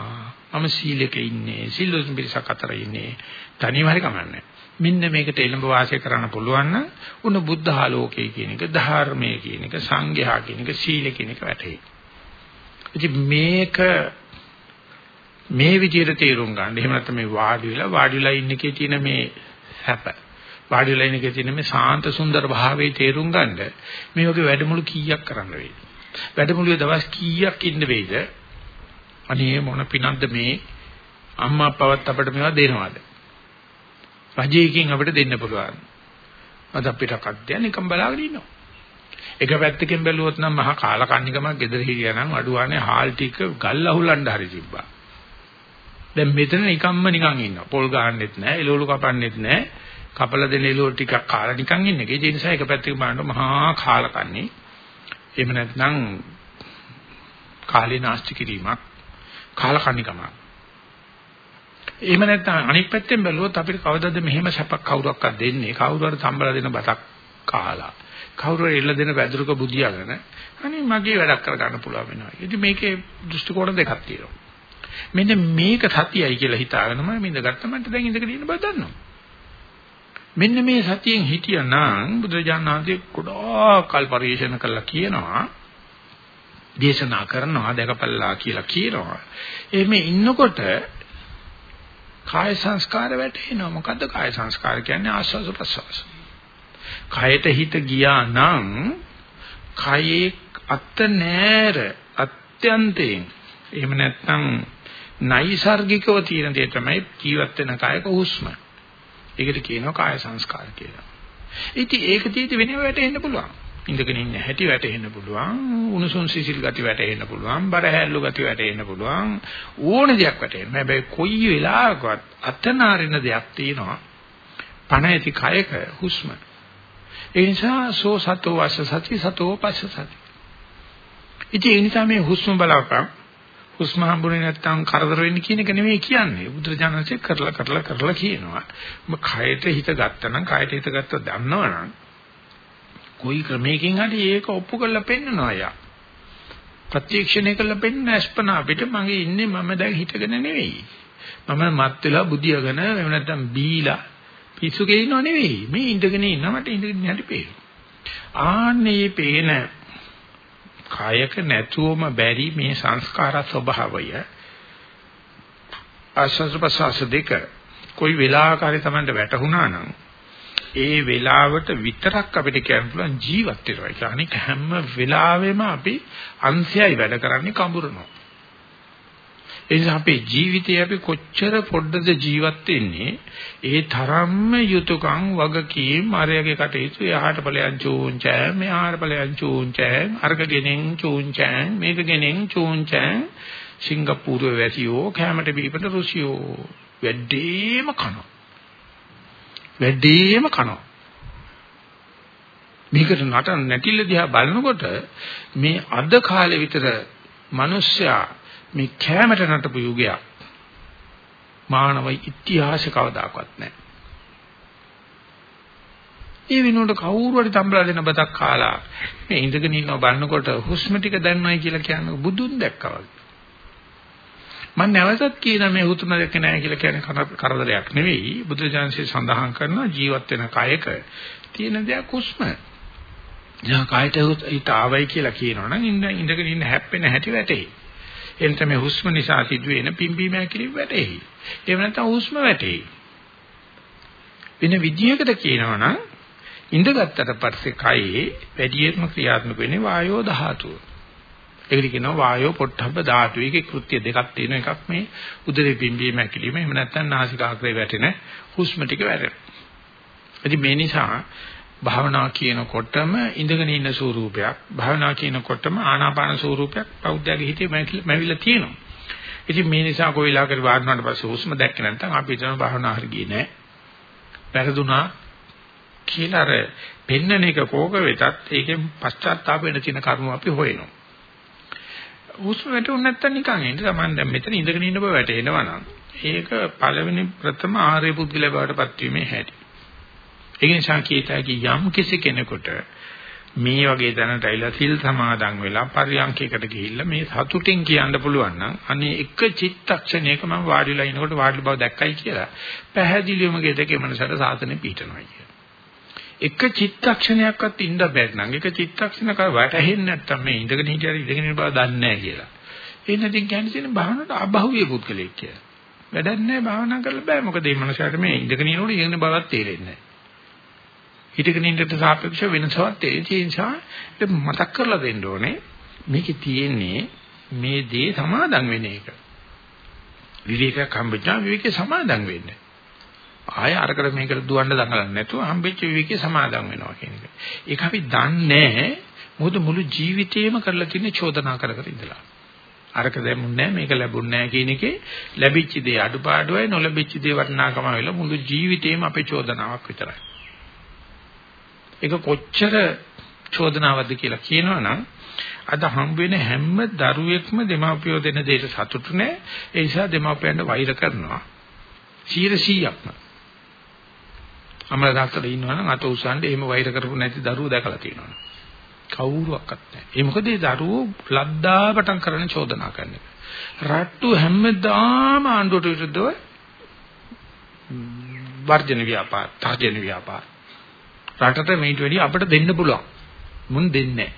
මම සීලෙක ඉන්නේ සිල්ලුතුන් පිරිසක් අතර ඉන්නේ. තනියම හරි කමන්නේ. මෙන්න මේකට එළඹ වාසය කරන්න පුළුවන් නම් උන බුද්ධ ආලෝකය කියන එක ධර්මයේ කියන එක සංඝයා කියන එක සීල කියන එක වැටේ ඉතින් මේක මේ විදිහට තේරුම් ගන්න. එහෙම නැත්නම් මේ වාඩි වෙලා වාඩි වෙලා ඉන්න එකේ තියෙන මේ හැප. වාඩි වෙලා ඉන්න එකේ තියෙන මේ සාන්ත සුන්දර භාවයේ තේරුම් ගන්න මේ වගේ වැඩමුළු කීයක් කරන්න වෙයිද? වැඩමුළුවේ දවස් කීයක් ඉන්න වෙයිද? අනේ මොන පිනක්ද මේ අම්මා අප්පවත් අපිට මේවා දෙනවද? රජයකින් අපිට දෙන්න පුළුවන්. අද අපිට කද්දය නිකම් බලාගෙන ඉන්නවා. එක පැත්තකින් බැලුවොත් නම් මහා කාලකන්නිකමක් gedara හිටියා නම් අඩුවානේ හාල් ටික ගල් අහුලන්න හරි තිබ්බා. දැන් මෙතන නිකම්ම නිකන් ඉන්නවා. පොල් ගහන්නෙත් නැහැ, එළවලු කපන්නෙත් නැහැ. කපල දෙන එළවලු ටිකක් කාලා නිකන් ඉන්නේ. ඒ නිසා එක පැත්තකින් බලනකොට මහා කාලකන්ණි. එහෙම නැත්නම් කාලේ නාස්ති කිරීමක්, කාලකන්නිකමක්. එහෙම නැත්නම් අනිත් පැත්තෙන් බැලුවොත් අපිට කවදද මෙහෙම සැපක් කවුරක්වත් දෙන්නේ? කවුරු හරි සම්බල දෙන බතක් කාලා. කවුරු හරි එල්ල දෙන වැදුරක බුදියාගෙන අනේ මගේ වැඩක් කරගන්න පුළුවන් වෙනවා. ඉතින් මේකේ දෘෂ්ටි කෝණ දෙකක් තියෙනවා. මෙන්න මේක සතියයි කියලා හිතාගෙන මම ඉඳගත්ත මට දැන් ඉඳගෙන ඉන්න බව දන්නවා. මෙන්න මේ සතියෙන් හිටියනම් බුදුරජාණන් වහන්සේ ගොඩාක් කල් පරිශන කළා කියනවා. දේශනා කරනවා දැකපල්ලා කියලා කියනවා. එහෙම ඉන්නකොට කාය සංස්කාර වැටෙනවා. මොකද්ද කාය සංස්කාර කියන්නේ ආස්වාද ප්‍රසවාස. කයට හිත ගියා නම් කයේ අත නෑර අත්‍යන්තයෙන් එහෙම නැත්නම් නයිසાર્ගිකව තියෙන දේ තමයි ජීවත් වෙන කායක හුස්ම. ඒකට කියනවා කාය සංස්කාර කියලා. ඉතින් ඒක තීති වෙනව වැටෙන්න පුළුවන්. ඉඳගෙන ඉන්න හැටි වැටෙන්න පුළුවන්. උණුසුම් සිසිල් ගති වැටෙන්න පුළුවන්. බර හැල්ලු ගති වැටෙන්න පුළුවන්. ඕන දෙයක් වැටෙන්න. හැබැයි කොයි වෙලාවකවත් අතනාරින දෙයක් තියෙනවා. පණ ඇති කයක හුස්ම. ඒ නිසා සෝ සතෝ වාස සති සතෝ පස්ස සති. ඉතින් ඒ නිසා මේ හුස්ම බලපං හුස්ම හම්බුනේ නැත්තම් කරදර වෙන්නේ කියන එක නෙමෙයි කියන්නේ. බුදුරජාණන්සේ කරලා කරලා කරලා කියනවා. ඔබ කයට හිත ගත්තනම් කයට හිත ගත්තා දන්නවනම් කොයි ක්‍රමයකින් හරි ඒක ඔප්පු කරලා පෙන්නනවා යා. ප්‍රත්‍යක්ෂණය කරලා පෙන්න අස්පනා අපිට මගේ ඉන්නේ මම දැන් හිතගෙන නෙවෙයි. මම මත් වෙලා බුදියාගෙන එහෙම නැත්තම් බීලා පිස්සු කෙලිනව නෙවෙයි. මේ ඉඳගෙන ඉන්න මට ඉඳගෙන හැටි පේනවා. ආන්නේ පේන කායක නැතුවම බැරි මේ සංස්කාර ස්වභාවය ආස්වාද ප්‍රසවාස දෙක કોઈ වෙලාවකරි Tamanට වැටහුණා නම් ඒ වෙලාවට විතරක් අපිට කියන්න පුළුවන් ජීවත් වෙනවා. ඒ කියන්නේ හැම වෙලාවෙම අපි අංශයයි වැඩ කරන්නේ කඹරනවා. ඒ නිසා අපේ ජීවිතේ අපි කොච්චර පොඩ්ඩද ජීවත් වෙන්නේ ඒ තරම්ම යුතුයකම් වගකීම් අරයගේ කටයුතු එහාට ඵලයන් චූංචෑ මෙහාට ඵලයන් චූංචෑ අර්ගගෙනෙන් චූංචෑ මේකගෙනෙන් චූංචෑ සිංගප්පූරුවේ වැසියෝ කැමට බීපට රුසියෝ වැඩිම කනවා. වැඩිම කනවා. මේකට නටන නැටිල්ල දිහා බලනකොට මේ අද කාලේ විතර මිනිස්සයා මේ කැමැට නටපු යුගයක් මානව ඉතිහාස කවදාකවත් නැහැ. ඒ වෙනුවට කවුරු හරි තම්බලා දෙන බතක් කාලා මේ ඉඳගෙන ඉන්නව බලනකොට හුස්ම ටික දැන්නයි කියලා කියන්නේ බුදුන් දැක්කා වගේ. මම නැවතත් කියන මේ හුස්ම දැක්ක නැහැ කියලා කියන්නේ කරදරයක් නෙවෙයි. බුදුජානසී සඳහන් කරන ජීවත් වෙන කයක තියෙන දෙයක් හුස්ම. යා කයට හිත ආවයි කියලා කියනවනම් ඉඳගෙන ඉන්න හැප්පෙන හැටි වැටේ. එතන මේ හුස්ම නිසා සිදුවෙන පිම්බීම හැකිලිම වැටෙයි. එහෙම නැත්නම් හුස්ම වැටෙයි. වෙන විදියකට කියනවා නම් ඉඳගත්තට පස්සේ කයේ වැඩියෙන්ම ක්‍රියාත්මක වෙන්නේ වායෝ ධාතුව. ඒකට කියනවා වායෝ පොට්ටබ්බ ධාතුව. ඒකේ කෘත්‍ය දෙකක් තියෙනවා. එකක් මේ උදරේ පිම්බීම හැකිලිම එහෙම නැත්නම් නාසිකාග්‍රේ වැටෙන හුස්ම ටික වැටෙන. ඉතින් මේ නිසා භාවනා කියනකොටම ඉඳගෙන ඉන්න ස්වරූපයක් භාවනා කියනකොටම ආනාපාන ස්වරූපයක් බෞද්ධයාගේ හිතේ මැවිලා තියෙනවා. ඉතින් මේ නිසා කොයිලාකට වාඩිවුණාට පස්සේ හුස්ම දැක්කේ නැත්නම් අපි හිතන භාවනා හරි ගියේ නෑ. වැරදුනා කියලා අර පෙන්නන එක කෝක වෙතත් ඒකෙන් පශ්චාත්තාප වෙන තියෙන කරුණු අපි හොයනවා. හුස්ම වැටුනේ නැත්නම් නිකන් ඉන්න තමන් දැන් මෙතන ඉඳගෙන ඉන්න බව වැටෙනවා නම් ඒක පළවෙනි ප්‍රථම ආර්ය පුද්ගලයා බවට පත්වීමේ හැටි. ඒ නිසා කීතයි යම් කිසි කෙනෙකුට මේ වගේ දැනට ඇවිල්ලා සිල් සමාදන් වෙලා පරියන්කයකට ගිහිල්ලා මේ සතුටින් කියන්න පුළුවන් නම් අනේ එක චිත්තක්ෂණයක මම වාඩිලා ඉනකොට වාඩි බව දැක්කයි කියලා පැහැදිලිවම ගෙදකේ මනසට සාසනෙ පිටනවා කියලා. එක චිත්තක්ෂණයක්වත් ඉන්න බැරි නම් එක චිත්තක්ෂණක වැටහෙන්නේ නැත්තම් මේ ඉඳගෙන හිටියර ඉඳගෙන ඉන්න බව දන්නේ නැහැ කියලා. ඒ නැතිනම් කියන්නේ තියෙන භාවනාවට අභෞවිය පුද්ගලෙක් කියලා. වැඩක් නැහැ භාවනා කරලා බෑ මොකද මේ මනසට මේ ඉඳගෙන ඉනකොට ඉගෙන බවක් තේරෙන්නේ නැහැ. හිතගෙන ඉන්නට සාපේක්ෂව වෙනසක් තියෙන නිසා මතක් කරලා දෙන්න ඕනේ මේකේ තියෙන්නේ මේ දේ සමාදන් වෙන එක. විවේකයක් හම්බෙච්චා විවේකේ සමාදන් වෙන්නේ. ආය අරකට මේකට දුවන්න දඟලන්නේ නැතුව හම්බෙච්ච විවේකේ සමාදන් වෙනවා කියන එක. ඒක අපි දන්නේ මොකද මුළු ජීවිතේම කරලා තියෙන චෝදනා කර කර ඉඳලා. අරක දැම්මුන්නේ නැහැ මේක ලැබුන්නේ නැහැ කියන එකේ ලැබිච්ච දේ අඩුපාඩුවයි නොලැබිච්ච දේ වටිනාකම වෙලා මුළු ජීවිතේම අපේ චෝදනාවක් විතරයි. ඒක කොච්චර චෝදනාවක්ද කියලා කියනවනම් අද හම්බ වෙන හැම දරුවෙක්ම දෙමාපියෝ දෙන දෙයට සතුටු නැහැ. ඒ නිසා දෙමාපියන්ට වෛර කරනවා. 100%ක්ම. අමල දාත්තර ඉන්නවනම් අත උසන්නේ එහෙම වෛර කරපු නැති දරුවෝ දැකලා තියෙනවා. කවුරුවක්වත් නැහැ. ඒ මොකද ඒ දරුවෝ ලද්දාපටන් කරන චෝදනා කරන එක. රට්ටු හැමදාම ආණ්ඩුවට විරුද්ධව වර්ජන ව්‍යාපාර, තාජන ව්‍යාපාර රටට මේට වැඩිය අපිට දෙන්න පුළුවන්. මුන් දෙන්නේ නැහැ.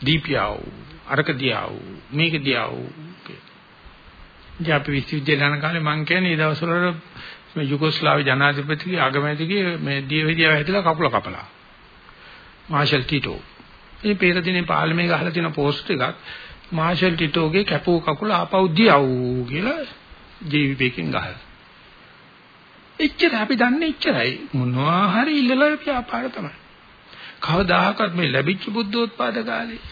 දීපියාව, අරක දියාව, මේක දියාව. ඉතින් අපි විශ්වවිද්‍යාල යන කාලේ මං කියන්නේ ඒ දවස්වල මේ යුගොස්ලාවි ජනාධිපතිගේ අගමැතිගේ මේ දියවිදියාව හැදලා කකුල කපලා. Marshal Tito. මේ පෙර දිනේ පාර්ලිමේ ගහලා තියෙන පෝස්ට් එකක් මාෂල් ටිටෝගේ කැපූ කකුල ආපහු දියව් කියලා ජීවිපේකින් ගහලා. එච්චර අපි දන්නේ එච්චරයි. මොනවා හරි ඉල්ලලා ව්‍යාපාර තමයි. කවදාහකත් මේ ලැබිච්ච බුද්ධෝත්පාද කාලේ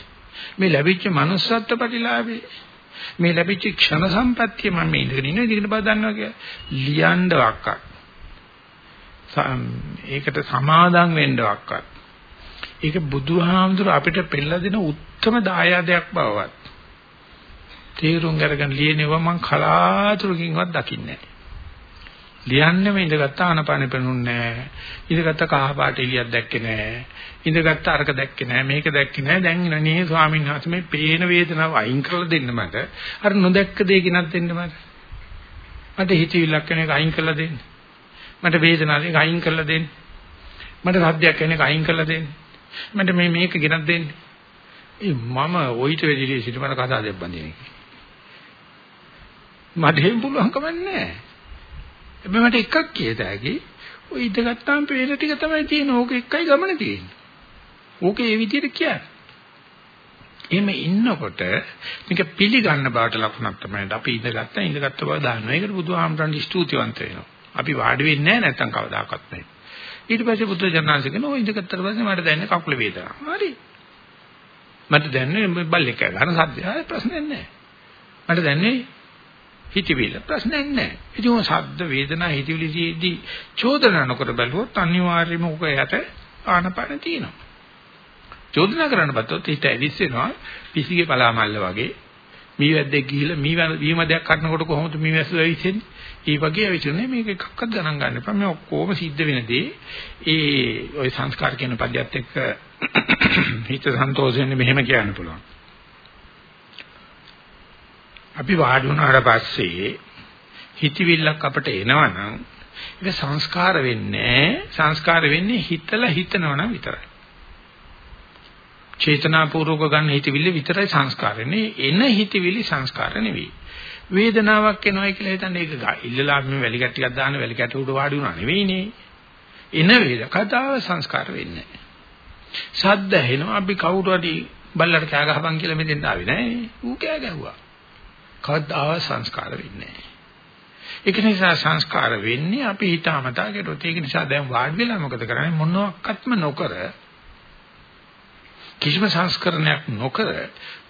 මේ ලැබිච්ච manussත්ත්ව ප්‍රතිලාභේ මේ ලැබිච්ච ක්ෂණ සම්පත්තිය මම මේ ඉඳගෙන ඉන්නේ ඉඳගෙන බා දන්නවා කියලා ලියන්නවක්වත්. ඒකට සමාදම් වෙන්නවක්වත්. ඒක බුදුහාමුදුර අපිට පෙන්නලා දෙන උත්තරම දායාදයක් බවවත්. තේරුම් අරගෙන ලියනවා මං කලාතුරකින්වත් දකින්නේ නැහැ. ලියන්නෙම ඉඳගත්ත ආනපානෙ පෙනුන්නේ නැහැ. ඉඳගත්ත කහ පාට එළියක් දැක්කේ නැහැ. ඉඳගත්ත අරක දැක්කේ නැහැ. මේක දැක්කේ නැහැ. දැන් නේ ස්වාමීන් වහන්සේ මේ පේන වේදනාව අයින් කරලා දෙන්න මට. අර නොදැක්ක දේ කිනක් දෙන්න මට. මට හිතවිල්ලක් කෙන එක අයින් කරලා දෙන්න. මට වේදනාවක් අයින් කරලා දෙන්න. මට සද්දයක් කෙන එක අයින් කරලා දෙන්න. මට මේ මේක ගෙනත් දෙන්න. ඒ මම ඔయిత වෙදිලි සිට මට කතා දෙයක් බඳින එක. මට එහෙම පුළුවන්කම නැහැ. හැබැයි මට එකක් කියත හැකි ඔය ඉඳ ගත්තාම පේන ටික තමයි තියෙන්නේ. ඕක එකයි ගමන තියෙන්නේ. ඕක ඒ විදිහට කියන්නේ. එහෙම ඉන්නකොට මේක පිළිගන්න බවට ලකුණක් තමයි. අපි ඉඳගත්තා ඉඳගත්ත බව දානවා. ඒකට බුදුහාමරන් ස්තුතිවන්ත වෙනවා. අපි වාඩි වෙන්නේ නැහැ නැත්තම් කවදාකවත් නැහැ. ඊට පස්සේ බුද්ධ ජනනාංශ කියනවා ඔය ඉඳගත්තට පස්සේ මට දැනෙන්නේ කකුල වේදනාව. හරි. මට දැනෙන්නේ බල්ලෙක් ගන්න සද්දය. හරි ප්‍රශ්නයක් නැහැ. මට දැනෙන්නේ හිතවිල්ල ප්‍රශ්නයක් නැහැ. ඉතින් ඔය ශබ්ද වේදනා හිතවිලිදී චෝදනා නොකර බැලුවොත් අනිවාර්යයෙන්ම උක යට ආනපන තියෙනවා. චෝදනා කරන්න බත්තොත් හිත ඇවිස්සෙනවා පිසිගේ පලාමල්ල වගේ. මීවැද්දෙක් ගිහිල්ලා මී වීමදයක් කඩනකොට කොහොමද මීවැස්ස ඇවිස්සෙන්නේ? ඒ වගේ ඇවිස්සුනේ මේක එකක්වත් ගණන් ගන්න එපා. මේ ඔක්කොම සිද්ධ වෙන දේ ඒ ওই සංස්කාර කියන පදයට එක්ක හිත සන්තෝෂයෙන් මෙහෙම කියන්න පුළුවන්. අපි වාඩි වුණාට පස්සේ හිතවිල්ලක් අපට එනවනම් ඒක සංස්කාර වෙන්නේ සංස්කාර වෙන්නේ හිතලා හිතනවනම් විතරයි. චේතනාපූර්වක ගන්න හිතවිල්ල විතරයි සංස්කාර වෙන්නේ. එන හිතවිලි සංස්කාර නෙවෙයි. වේදනාවක් එනවා කියලා හිතන්නේ ඒක ඉල්ලලා මේ වැලි කැට්ටියක් දාන වැලි කැට උඩ වාඩි වුණා නෙවෙයිනේ. එන වේද කතාව සංස්කාර වෙන්නේ නැහැ. සද්ද ඇහෙනවා අපි කවුරු හරි බල්ලට කෑ ගහපන් කියලා මෙතෙන් ආවේ නැහැ. ඌ කෑ ගැහුවා. කවදාවත් සංස්කාර වෙන්නේ නැහැ. ඒක නිසා සංස්කාර වෙන්නේ අපි හිතාමතා කෙරුවොත්. ඒක නිසා දැන් වාඩි වෙලා මොකද කරන්නේ මොනවත්ක්ම නොකර කිසිම සංස්කරණයක් නොකර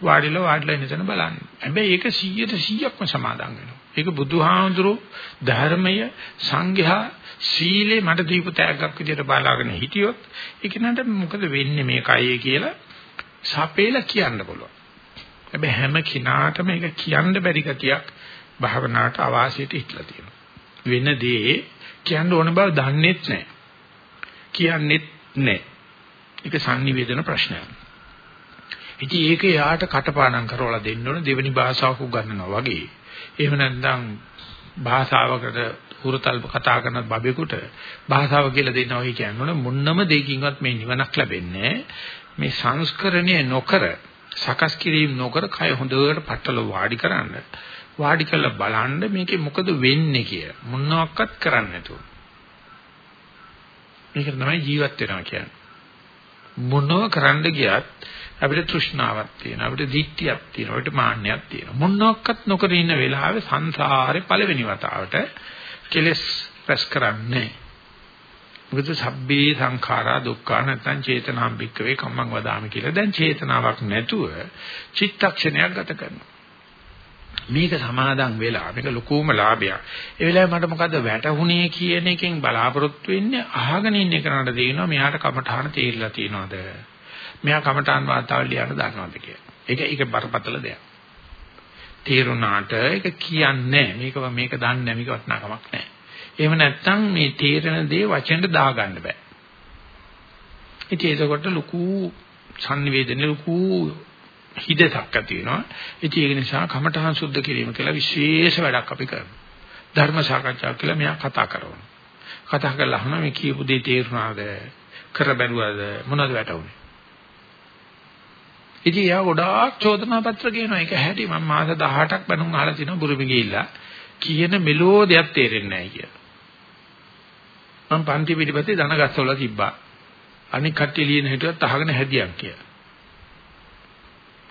වාඩිලා වාඩිලා ඉඳන බලන්න. හැබැයි ඒක 100ට 100ක්ම සමාදන් වෙනවා. ඒක බුදුහාමුදුරුවෝ ධර්මය සංඝයා සීලේ මට දීපු තෑග්ගක් විදිහට බලාගෙන හිටියොත් ඒක නට මොකද වෙන්නේ මේ කයේ කියලා සපේලා කියන්න පුළුවන්. හැබැයි හැම කිනාටම ඒක කියන්න බැරි ගතියක් භාවනාවට අවාසියට ඉట్లా තියෙනවා. වෙන දේ කියන්න ඕන බව දන්නේත් නැහැ. කියන්නේත් නැහැ. ඒක sannivedana ප්‍රශ්නයක්. ඉතින් ඒක යාට කටපාඩම් කරවලා දෙන්න ඕන දෙවෙනි භාෂාවක උගන්වනවා වගේ. එහෙම නැත්නම් භාෂාවකට හුරතල් කතා කරන බබෙකුට භාෂාව කියලා දෙනවා වගේ කියන්නේ මොන්නම දෙයකින්වත් මේ නිවනක් ලැබෙන්නේ මේ සංස්කරණය නොකර සකස් කිරීම නොකර කය හොඳට පట్టල වාඩි කරන්න. වාඩි කරලා බලන්න මේකේ මොකද වෙන්නේ කිය. මොනවාක්වත් කරන්න නැතුව. මේක තමයි ජීවත් වෙනවා කියන්නේ. මොනව කරන්න ගියත් අපිට තෘෂ්ණාවක් තියෙනවා අපිට දික්තියක් තියෙනවා අපිට මාන්නයක් තියෙනවා. මොනවාක්වත් නොකර ඉන්න වෙලාවේ සංසාරේ පළවෙනි වතාවට කෙලස් රැස් කරන්නේ. මොකද සබ්බේ සංඛාරා දුක්ඛා නැත්නම් චේතනාම් බික්කවේ කම්මං වදාමි කියලා. දැන් චේතනාවක් නැතුව චිත්තක්ෂණයක් ගත කරනවා. මේක සමාදන් වෙලා මේක ලකෝම ලාභයක්. ඒ වෙලාවේ මට මොකද්ද වැටහුනේ කියන එකෙන් බලාපොරොත්තු වෙන්නේ අහගෙන ඉන්න කෙනාට දෙනවා. මෙයාට කමඨාන තේරිලා තියනවාද? මෙයා කමඨාන් වාතාවරණ ලියන්න දන්නවද කියලා. ඒක ඒක බරපතල දෙයක්. තේරුණාට ඒක කියන්නේ මේක මේක දන්නේ මේක වටිනාකමක් නැහැ. එහෙම නැත්නම් මේ තේරෙන දේ වචෙන්ට දාගන්න බෑ. ඉතින් ඒකකොට ලুকু sannivedana ලুকু හිදසක් ඇති වෙනවා. ඉතින් ඒක නිසා කමඨහං සුද්ධ කිරීම කියලා විශේෂ වැඩක් අපි කරනවා. ධර්ම සාකච්ඡාවක් කියලා මෙයා කතා කරනවා. කතා කරලා අහනවා මේ කියපු දේ තේරුණාද? කර බැලුවද? මොනවද වැටුනේ? ඉතින් යා ගොඩාක් චෝදනා පත්‍ර කියනවා. ඒක හැටි මම මාස 18ක් බණුන් අහලා තිනවා බුරුමි ගිහිල්ලා කියන මෙලෝඩියක් තේරෙන්නේ නැහැ කියලා. මම පන්ති පිටිපස්සේ ධන ගස්සවල තිබ්බා. අනික කට්ටිය ලියන හිටියත් අහගෙන හැදියක් කියලා.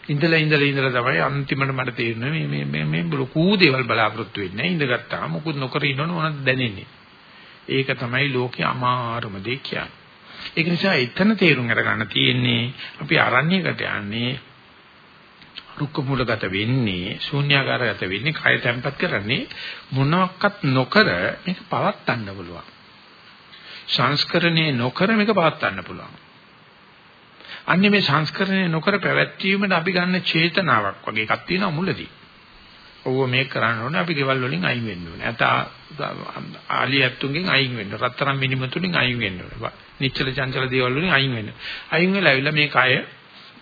ඉඳලා ඉඳලා ඉඳලා තමයි අන්තිමට මට තේරෙන්නේ මේ මේ මේ මේ ලොකු දේවල් බලාපොරොත්තු වෙන්නේ ඉඳගත්තාම මොකුත් නොකර ඉන්නවනේ මොනවද දැනෙන්නේ. ඒක තමයි ලෝකේ අමාරුම දේ කියන්නේ. ඒක නිසා එතන තේරුම් අරගන්න තියෙන්නේ අපි අරණ්‍යයකට යන්නේ රුක්ක මූලගත වෙන්නේ ශූන්‍යාකාරගත වෙන්නේ කය තැම්පත් කරන්නේ මොනවත් නොකර මේක පවත්වන්න පුළුවන්. සංස්කරණේ නොකර මේක පවත්වන්න පුළුවන්. අන්නේ මේ සංස්කරණේ නොකර පැවැත්වීමට අපි ගන්න චේතනාවක් වගේ එකක් තියෙනවා මුලදී. ඔව්ව මේක කරන්න ඕනේ අපි ගෙවල් වලින් අයින් වෙන්න ඕනේ. අත ආලියත්තුන්ගෙන් අයින් වෙන්න. රත්තරන් මිනිමතුලින් අයින් වෙන්න ඕනේ. නිශ්චල චංචල දේවල් වලින් අයින් වෙන්න. අයින් වෙලා ඇවිල්ලා මේ කය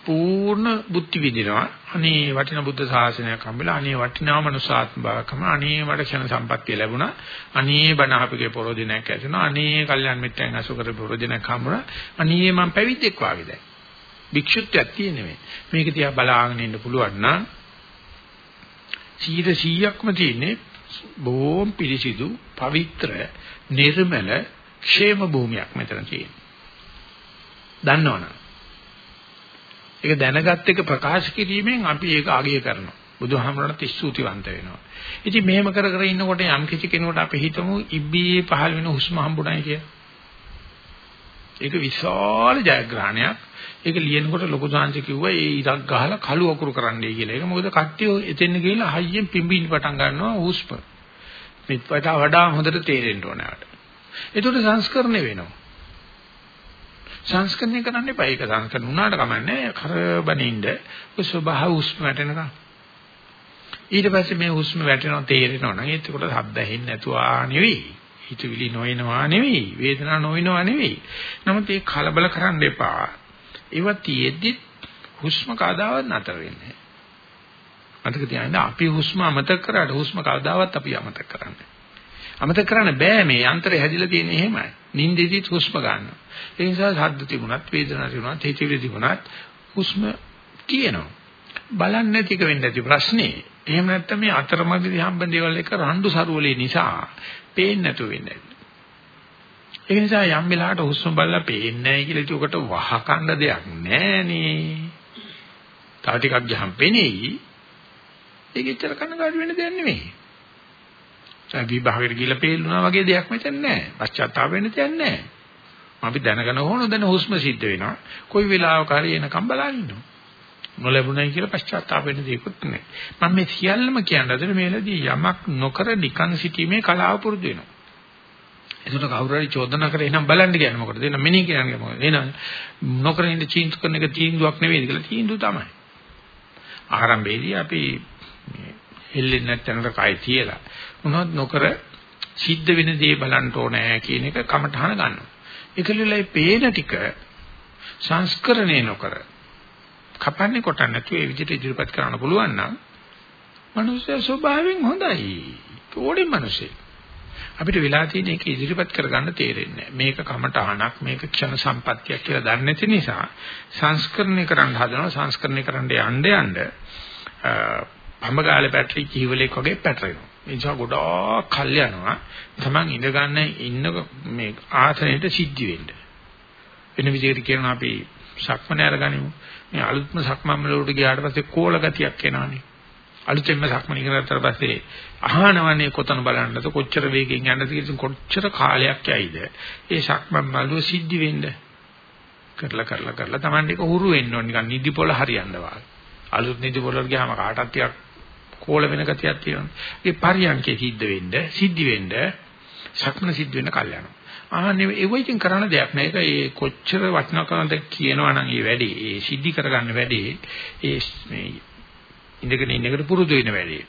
පූර්ණ බුද්ධි විදිනවා. අනේ වටිනා බුද්ධ ශාසනයක් හම්බෙලා අනේ වටිනා මනුසාත්ම භාවකම අනේ මට ක්ෂණ සම්පත්තිය ලැබුණා. අනේ බණ අපගේ පරෝධිනයක් ඇතිවෙනවා. අනේ කල්යන් මිත්‍රයන් අසු කර පරෝධිනයක් හම්බුණා. අනේ මම පැවිද්දෙක් වාගේ දැන්. භික්ෂුත්වයක් තියෙන්නේ මේ. මේක දිහා බලාගෙන ඉන්න පුළුවන් නම් 100%ක්ම තියෙන්නේ බොහොම පිරිසිදු, පවිත්‍ර, නිර්මල, ക്ഷേම භූමියක් මෙතන තියෙන්නේ. දන්නවනේ ඒක දැනගත් එක ප්‍රකාශ කිරීමෙන් අපි ඒක අගය කරනවා. බුදුහාමරණත් ස්තුතිවන්ත වෙනවා. ඉතින් මෙහෙම කර කර ඉන්නකොට යම් කිසි කෙනෙකුට අපි හිතමු ඉබ්බේ පහළ වෙන හුස්ම හම්බුනායි කියලා. ඒක විශාල ජයග්‍රහණයක්. ඒක ලියනකොට ලොකු සාංශ කිව්වා ඒ ඉරක් ගහලා කළු අකුරු කරන්නයි කියලා. ඒක මොකද කට්ටිය එතෙන් ගිහලා හයියෙන් පිම්බින්න පටන් ගන්නවා හුස්ම. මෙත් වඩා හොඳට තේරෙන්න ඕනෑට. ඒකට සංස්කරණය වෙනවා. සංස්කරණය කරන්න එපා. ඒක සංස්කරණ වුණාට කමන්නේ කරබනින්ද ස්වභාව උස්ම වැටෙනකම්. ඊට පස්සේ මේ උස්ම වැටෙනවා තේරෙනවා නම් ඒකට හද්ද ඇහෙන්නේ නැතුව ආ නෙවෙයි. හිතවිලි නොයනවා නෙවෙයි. වේදනාව නොයනවා නෙවෙයි. නමුත් ඒ කලබල කරන්න එපා. ඒව තියෙද්දි හුස්ම කවදාවත් නතර වෙන්නේ නැහැ. මතක තියාගන්න අපි හුස්ම අමතක කරාට හුස්ම කවදාවත් අපි අමතක කරන්නේ අමතක කරන්න බෑ මේ යන්ත්‍රය හැදිලා තියෙන්නේ එහෙමයි. නින්දෙදිත් හුස්ම ගන්නවා. ඒ නිසා ශබ්ද තිබුණත්, වේදනා තිබුණත්, හිතවිලි තිබුණත් හුස්ම තියෙනවා. බලන්නේ නැති එක වෙන්නේ නැති ප්‍රශ්නේ. එහෙම නැත්නම් මේ අතරමැදි හම්බෙන දේවල් එක රණ්ඩු සරුවලේ නිසා පේන්නේ නැතුව වෙන්නේ. ඒ නිසා යම් වෙලාවකට හුස්ම බලලා පේන්නේ නැහැ කියලා ඒකට වහකණ්ඩ දෙයක් නැහනේ. තව ටිකක් ගියහම පෙනෙයි. ඒක එච්චර කනගාටු වෙන්න දෙයක් නෙමෙයි. විභාගයට ගිහලා පෙළුණා වගේ දෙයක් මෙතන නැහැ. පශ්චාත්තාප වෙන්න දෙයක් නැහැ. අපි දැනගෙන හොන දැන හුස්ම සිද්ධ වෙනවා. කොයි වෙලාවක හරි එනකම් බලන්න ඉන්නවා. නොලැබුණයි කියලා පශ්චාත්තාප වෙන්න දෙයක්වත් නැහැ. මම මේ සියල්ලම කියන දේ මේලදී යමක් නොකර නිකන් සිටීමේ කලාව පුරුදු වෙනවා. ඒකට කවුරු හරි චෝදනා කරේ එහෙනම් බලන්න කියන්නේ මොකටද? එන මෙනේ කියන්නේ මොකද? එහෙනම් නොකර ඉන්න චීන්තු කරන එක තීන්දුවක් නෙවෙයි කියලා තීන්දුව තමයි. ආරම්භයේදී අපි හෙල්ලෙන්නේ නැත්නම් කය තියලා මොනවත් නොකර සිද්ධ වෙන දේ බලන්න ඕනේ කියන එක කමටහන ගන්නවා. ඒකලෙලයි පේන ටික සංස්කරණය නොකර කපන්නේ කොටන්නේ නැතුව ඒ විදිහට ඉදිරිපත් කරන්න පුළුවන් නම් මනුෂ්‍ය ස්වභාවයෙන් හොඳයි. ඕඩි මිනිස්සේ. අපිට වෙලා තියෙන එක ඉදිරිපත් කරගන්න තේරෙන්නේ මේක කමටහනක් මේක ක්ෂණ සම්පත්තියක් කියලා දන්නේ නැති නිසා සංස්කරණය කරන්න හදනවා සංස්කරණය කරන්න යන්න යන්න අඹගාලේ බැටරි කිහිවලෙක් වගේ පැටරෙනවා. ඒ නිසා ගොඩාක් කල් යනවා. Taman ඉඳ ගන්න ඉන්න මේ ආසනයේට සිද්ධ වෙන්න. වෙන විදිහට කියනවා අපි සක්මන අරගනිමු. මේ අලුත්ම සක්මන් වලට ගියාට පස්සේ කෝල ගතියක් එනවානේ. අලුතෙන්ම සක්මන ඉගෙනගත්තට පස්සේ අහනවනේ කොතන බලන්නද කොච්චර වේගෙන් යන්නද කියලා කොච්චර කාලයක් යයිද. ඒ සක්මන් මළුව සිද්ධ වෙන්න. කරලා කරලා කරලා Taman එක හුරු වෙන්න ඕන නිකන් නිදි පොළ හරියන්න වාගේ. අලුත් නිදි පොළ වල ගියාම කාටත් ටිකක් කෝල වෙන ගතියක් තියෙනවා. ඒ පරියන්කේ සිද්ධ වෙන්න, සිද්ධ වෙන්න, සක්මන සිද්ධ වෙන්න කල් යනවා. ආන්නේ ඒව ඉතින් කරන්න දෙයක් නෑ. ඒක ඒ කොච්චර වටිනකමද කියනවා නම් ඒ වැඩි, ඒ සිද්ධි කරගන්න වැඩි, ඒ මේ ඉඳගෙන ඉන්න එකට පුරුදු වෙන වැඩි.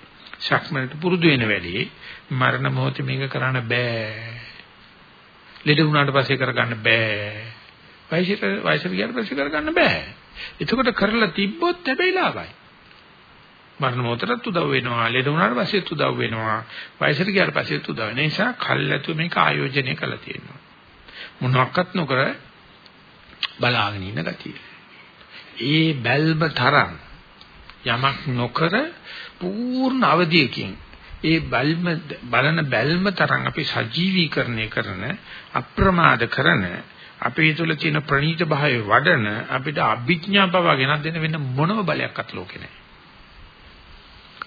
සක්මනට පුරුදු වෙන වැඩි. මරණ මොහොතේ මේක කරන්න බෑ. ලෙඩ වුණාට පස්සේ කරගන්න බෑ. වයසට වයසට ගියාට පස්සේ කරගන්න බෑ. එතකොට කරලා තිබ්බොත් හැබැයි ලාභයි. මරණ මොහොතට උදව් වෙනවා. ලෙඩ වුණාට පස්සෙත් උදව් වෙනවා. වයසට ගියාට පස්සෙත් උදව් වෙන නිසා කල්ැතු මේක ආයෝජනය කළා තියෙනවා. මොනවත් නොකර බලාගෙන ඉන්න ගතිය. ඒ බැල්ම තරම් යමක් නොකර පූර්ණ අවධියකින් ඒ බල්ම බලන බැල්ම තරම් අපි සජීවීකරණය කරන අප්‍රමාද කරන අපේ තුල තියෙන ප්‍රණීත භාවයේ වඩන අපිට අභිඥා බව ගෙනත් දෙන වෙන මොනම බලයක්වත් ලෝකේ නැහැ.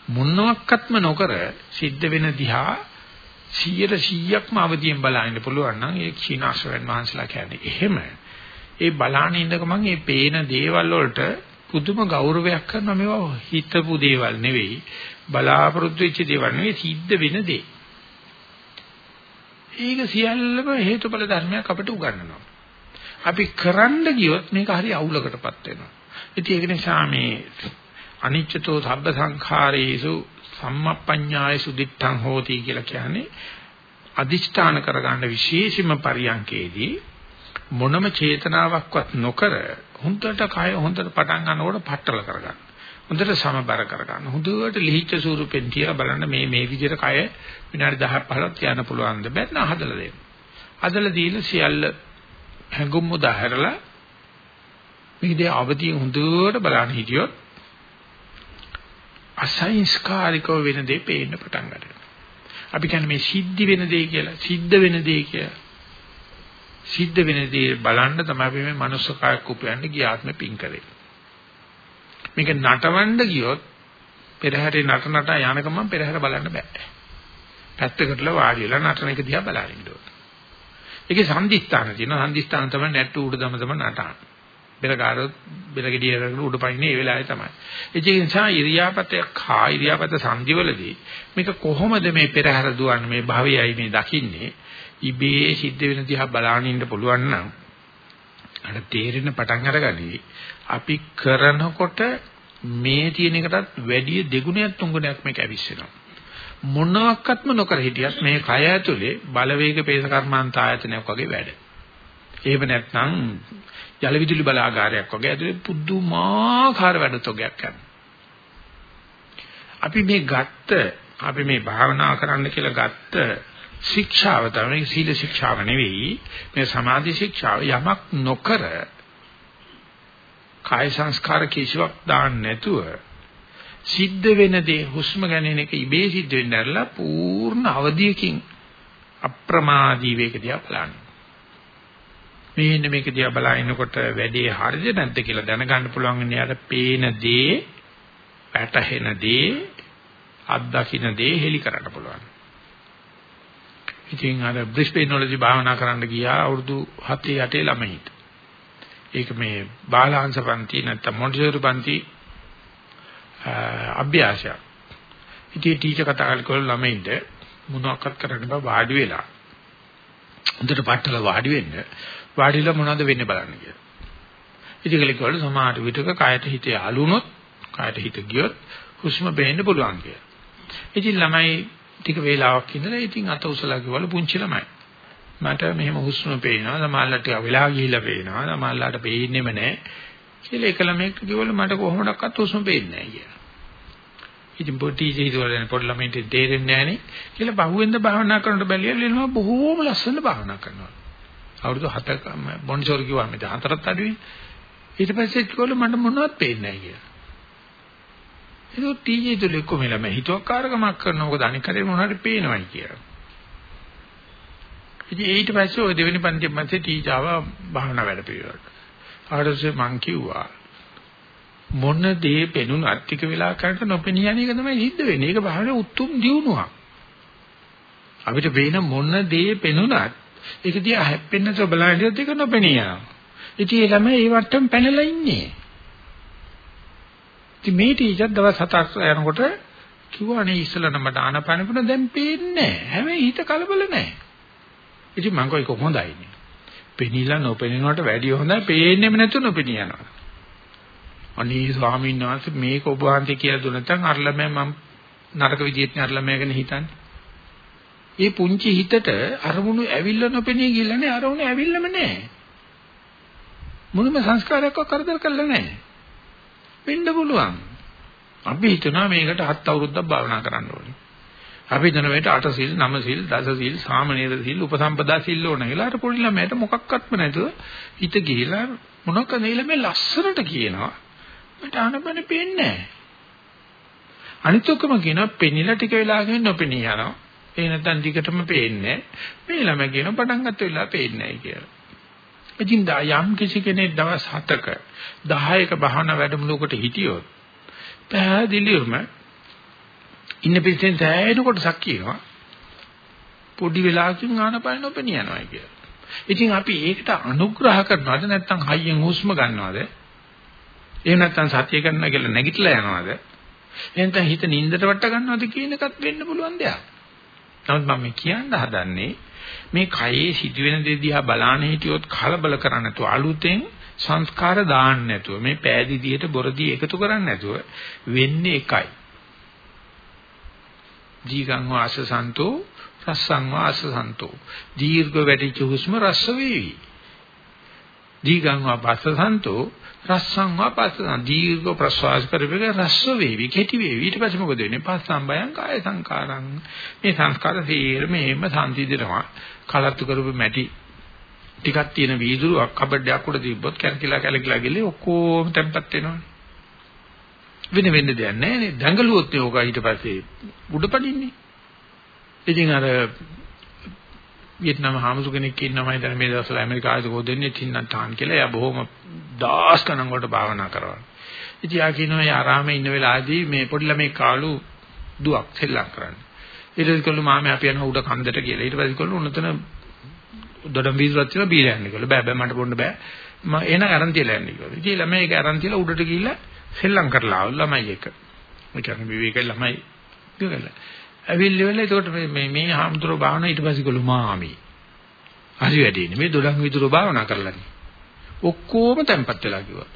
මොනවත්ක්ත්ම නොකර සිද්ධ වෙන දිහා 100%ක්ම අවදියෙන් බලන්න පුළුවන් නම් ඒ ක්ෂීනාශ්‍රයන් වහන්සලා කියන්නේ එහෙම ඒ බලාන ඉඳගමන් මේ පේන දේවල් වලට පුදුම ගෞරවයක් කරනවා මේවා හිතපු දේවල් නෙවෙයි බලාපොරොත්තු වෙච්ච දේවල් නෙවෙයි සිද්ධ වෙන දේ. ඒක සියල්ලම හේතුඵල ධර්මයක් අපිට උගන්වනවා. අපි කරන්න ගියොත් මේක හරි අවුලකටපත් වෙනවා. ඉතින් ඒක නිසා මේ අනිච්චතෝ සබ්බ සංඛාරේසු සම්මප්පඤ්ඤායසු දිත්තං හෝති කියලා කියන්නේ අදිෂ්ඨාන කරගන්න විශේෂම පරියන්කේදී මොනම චේතනාවක්වත් නොකර හොඳට කය හොඳට පටන් ගන්නකොට පట్టල කරගන්න. හොඳට සමබර කරගන්න. හොඳට ලිහිච්ච ස්වරූපෙන් තියලා බලන්න මේ මේ විදිහට කය විනාඩි 10ක් 15ක් යන්න පුළුවන්ද බැත්නම් හදලා දෙන්න. හදලා දීලා සියල්ල හැඟුම් උදාහැරලා මේ දේ අවදියෙන් හොඳට බලන්න හිටියොත් අසංස්කාරිකව වෙන දේ පේන්න පටන් ගන්නවා. අපි කියන්නේ මේ සිද්ධි වෙන දේ කියලා, සිද්ධ වෙන දේ කියලා. සිද්ධ වෙන දේ බලන්න තමයි මේ මනුස්ස කායක් උපයන්නේ ගියාත්ම පින් කරේ. මේක නටවන්න ගියොත් පෙරහැරේ නට නට යනකම මම පෙරහැර බලන්න බෑ. පැත්තකටලා වාඩි වෙලා නටන එක දිහා බලන්න ඕනේ. ඒකේ සම්දිස්ථාන තියෙනවා. සම්දිස්ථාන තමයි නැට්ටු උඩ දම දම නටන. බෙර කාරොත් බෙර ගෙඩිය කරගෙන උඩ පයින්නේ ඒ වෙලාවේ තමයි. ඒ නිසා ඉරියාපතයක් හා ඉරියාපත සංදිවලදී මේක කොහොමද මේ පෙරහැර දුවන්නේ මේ භවයයි මේ දකින්නේ ඉබේ සිද්ධ වෙන දිහා බලාගෙන ඉන්න පුළුවන් නම් අර තේරෙන පටන් අරගනි අපි කරනකොට මේ තියෙන එකටත් වැඩි දෙගුණයක් තුන්ගුණයක් මේක ඇවිස්සෙනවා. මොනවාක්වත්ම නොකර හිටියත් මේ කය ඇතුලේ බලවේග පේස කර්මාන්ත ආයතනයක් වගේ වැඩ. එහෙම නැත්නම් ජල විදුලි බලාගාරයක් වගේ ඇතුලේ පුදුමාකාර වැඩතොගයක් කරනවා. අපි මේ ගත්ත අපි මේ භාවනා කරන්න කියලා ගත්ත ශික්ෂාව තමයි සීල ශික්ෂාව නෙවෙයි මේ සමාධි ශික්ෂාව යමක් නොකර කාය සංස්කාර කිසිවක් දාන්න නැතුව සිද්ධ වෙන දේ හුස්ම ගැනීම එක ඉබේ සිද්ධ වෙන්න ඇරලා පූර්ණ අවධියකින් අප්‍රමාදී වේගදියා බලන්න. මේන්න මේක දිහා බලනකොට වැඩේ හරිද නැද්ද කියලා දැනගන්න පුළුවන් ඉන්නේ අර පේන දේ, වැටහෙන දේ, අත්දකින්න දේ හෙලි කරන්න පුළුවන්. ඉතින් අර බ්‍රිස්බේන් වලදී භාවනා කරන්න ගියා අවුරුදු 7 8 ළමයිට. ඒක මේ බාලාංශ පන්ති නැත්නම් මොන්ටිසෝරි පන්ති අභ්‍යාසය. ඉතින් ටීචර් කතා කරලා ළමයින්ට මොනවක්වත් කරන්න බෑ වාඩි වෙලා. හොඳට පట్టල වාඩි වෙන්න. වාඩිලා මොනවද වෙන්නේ බලන්න කියලා. ඉතින් කලිකවල සමහර විටක කායට හිත යාලුනොත් කායට හිත ගියොත් හුස්ම බේන්න පුළුවන් කියලා. ඉතින් ළමයි ටික වේලාවක් ඉඳලා ඉතින් අත උසලා කිව්වලු පුංචි ළමයි. මට මෙහෙම හුස්ම පේනවා. සමහරවිට ටික වෙලා ගිහිල්ලා පේනවා. සමහරවිට පේන්නේම නැහැ. කියලා එක ළමයෙක්ට කිව්වලු මට කොහොමඩක්වත් හුස්ම පේන්නේ නැහැ කියලා. ඉතින් පොටි ජීවිතවල පොඩි ළමයින්ට තේරෙන්නේ නැහනේ කියලා බහුවෙන්ද භාවනා කරනකොට බැලියල් එනවා බොහෝම ලස්සන භාවනා කරනවා. අවුරුදු 7ක බොන්සෝර් කිව්වා මෙතන හතරත් අඩුයි. ඊට පස්සේ කිව්වලු මට මොනවත් පේන්නේ නැහැ කියලා. ඒක ටීජේ තුල කොහොමද මම හිතුවක්කාරකමක් කරනවා මොකද අනික් කරේ මොනවද පේනවයි කියලා. ඉතින් ඊට පස්සේ ওই දෙවෙනි පන්තියෙන් පස්සේ ටීචාව භාවනා වැඩ පිළිවෙලට. ආඩසේ මං කිව්වා මොන දේ පෙනුනත් ටික වෙලා කරට නොපෙනිය යන එක තමයි සිද්ධ වෙන්නේ. ඒක භාවනාවේ උතුම් දියුණුවක්. අපිට පේන මොන දේ පෙනුනත් ඒක දිහා හැප්පෙන්න තෝ බලන ඉතින් ඒක නොපෙනිය යනවා. ඉතින් ඒ ළමයි ඒ වට්ටම පැනලා ඉන්නේ. ඉතින් මේ ටීචර් දවස් හතක් යනකොට කිව්වා නේ ඉස්සලා නම් මට ආනපනපුන දැන් පේන්නේ නැහැ. හැබැයි හිත කලබල නැහැ. ඉතින් මං කෝ ඒක හොඳයි නේ. පෙනිලා නොපෙනෙනවට වැඩිය හොඳයි පේන්නේම නැතුව නොපෙනිය යනවා. අනේ ස්වාමීන් වහන්සේ මේක ඔබ වහන්සේ කියලා දුන්න නැත්නම් අරලමෑ මම නරක විදියට අරලමෑ ගැන හිතන්නේ. ඒ පුංචි හිතට අරමුණු ඇවිල්ලා නොපෙනී ගිල්ලනේ අරමුණු ඇවිල්ලාම නැහැ. මොනම සංස්කාරයක්වත් කරදර කළා නැහැ. වෙන්න පුළුවන්. අපි හිතනවා මේකට හත් අවුරුද්දක් භාවනා කරන්න ඕනේ. අපි හිතන මේකට අට සිල්, නව සිල්, දස සිල්, සාමනීර සිල්, උපසම්පදා සිල් ඕන කියලා. අර පොඩි ළමයට මොකක්වත්ම නැතුව හිත ගිහිලා මොනක නෙල මේ ලස්සනට කියනවා. මට ආනපන පේන්නේ නැහැ. අනිත් ඔක්කොම කියනවා පෙනිලා ටික වෙලාවකින් නොපෙනී යනවා. ඒ නැත්තම් ටිකටම පේන්නේ මේ ළමයි කියන පටන් ගත්ත වෙලාව පේන්නේ නැහැ කියලා. ඉතින් යම් කිසි කෙනෙක් දවස් 7ක 10ක භාවනා වැඩමුළුවකට හිටියොත් පැහැදිලිවම ඉන්න පිටින් තෑයෙන කොටසක් කියනවා පොඩි වෙලාවකින් ආනපන නොපෙනී යනවා කියලා. ඉතින් අපි ඒකට අනුග්‍රහ කරනවද නැත්නම් හයියෙන් හුස්ම ගන්නවද? එහෙම නැත්නම් සතිය කරනවා කියලා නැගිටලා යනවද? එහෙනම් හිත නින්දට වට ගන්නවද කියන එකත් වෙන්න පුළුවන් දෙයක්. නමුත් මම කියන්න හදන්නේ මේ කයේ සිදුවෙන දේ දිහා බලාන හිටියොත් කලබල කරන්නේ නැතුව අලුතෙන් සංස්කාර දාන්න නැතුව මේ පෑදීදියට බොරදී එකතු කරන්නේ නැතුව වෙන්නේ එකයි. දීගං වාසසන්තෝ රස්සං වාසසන්තෝ දීර්ඝ වැඩිච හුස්ම රස වේවි. දීගං වාපස්සසන්තෝ රස්සං වාපස්සං දීර්ඝ ප්‍රශ්වාස කරපෙක රස්ස වේවි කෙටි වේවි. ඊට පස්සේ මොකද වෙන්නේ? පස්සම් බයං කාය සංකාරං මේ සංස්කාර තීරමේම සංසිඳනවා කලත්තු කරපු මැටි ටිකක් තියෙන වීදුරුවක් කබඩයක් උඩ තිබ්බොත් කැරකිලා කැලකිලා ගිහලා ඔක්කොම තැම්පත් වෙනවනේ. වෙන වෙන්න දෙයක් නැහැ නේ. දඟලුවොත් ඒක ඊට පස්සේ උඩපඩින්නේ. ඉතින් අර වියට්නාම හාමුදුර කෙනෙක් ඉන්නවා මම දැන් මේ දවස්වල ඇමරිකාවේ ගොඩෙන්නේ චින්නටාන් කියලා. එයා බොහොම දාස් ගණන් වලට භාවනා කරනවා. ඉතින් යා කියනවා යා ආරාමේ ඉන්න වෙලාවේදී මේ පොඩි ළමයි කාලු දුවක් සෙල්ලම් කරන්නේ. ඊට පස්සේ කළු මාමේ අපි යන උඩ කන්දට කියලා. ඊට පස්සේ කළු උනතන දොඩම් බීජවත් කියලා බීලා යන්නේ කියලා. බෑ බෑ මට බොන්න බෑ. මම එන අරන් තියලා යන්නේ කියලා. ඉතින් ළමයි ඒක අරන් තියලා උඩට ගිහිල්ලා සෙල්ලම් කරලා ආවු ළමයි එක. ඒ කියන්නේ විවේක ළමයි ගිහලා. ඇවිල්ලි වෙලා එතකොට මේ මේ හාමුදුරුවෝ භාවනා ඊට පස්සේ කළු මාමි. හරි වැඩේනේ මේ දොඩම් විදුරෝ භාවනා කරලානේ. ඔක්කොම තැම්පත් වෙලා කිව්වා.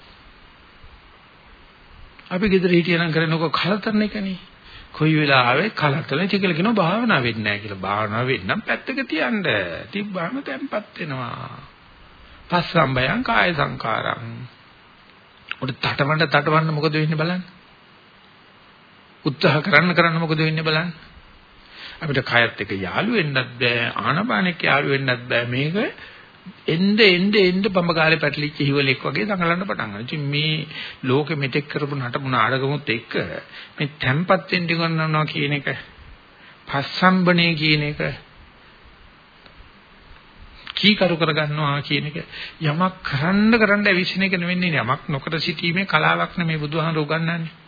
අපි ගෙදර හිටියනම් කරනකො කලතරන එකනේ. කොයි වෙලාවෙ කලතරන ඉති කියලා කියනවා භාවනා වෙන්නේ නැහැ කියලා. භාවනා වෙන්නම් පැත්තක තියන්න. තිබ්බාම තැම්පත් වෙනවා. පස්සම්බයං කාය සංකාරං. උඩ තටවන්න තටවන්න මොකද වෙන්නේ බලන්න. උත්සාහ කරන්න කරන්න මොකද වෙන්නේ බලන්න. අපිට කයත් එක්ක යාළු වෙන්නත් බෑ ආනපානෙක් යාළු වෙන්නත් බෑ මේක එnde එnde එnde බඹගාලේ පැටලිච්ච හිවලෙක් වගේ දඟලන්න පටන් ගන්නවා. ඉතින් මේ ලෝකෙ මෙතෙක් කරපු නටපු නාඩගමුත් එක්ක මේ තැම්පත් වෙන්න ගන්නවා කියන එක පස්සම්බනේ කියන එක කීකරු කරගන්නවා කියන එක යමක් කරන්න කරන්න ඇවිසින එක නෙවෙන්නේ යමක් නොකර සිටීමේ කලාවක් නෙමේ බුදුහාමර උගන්වන්නේ.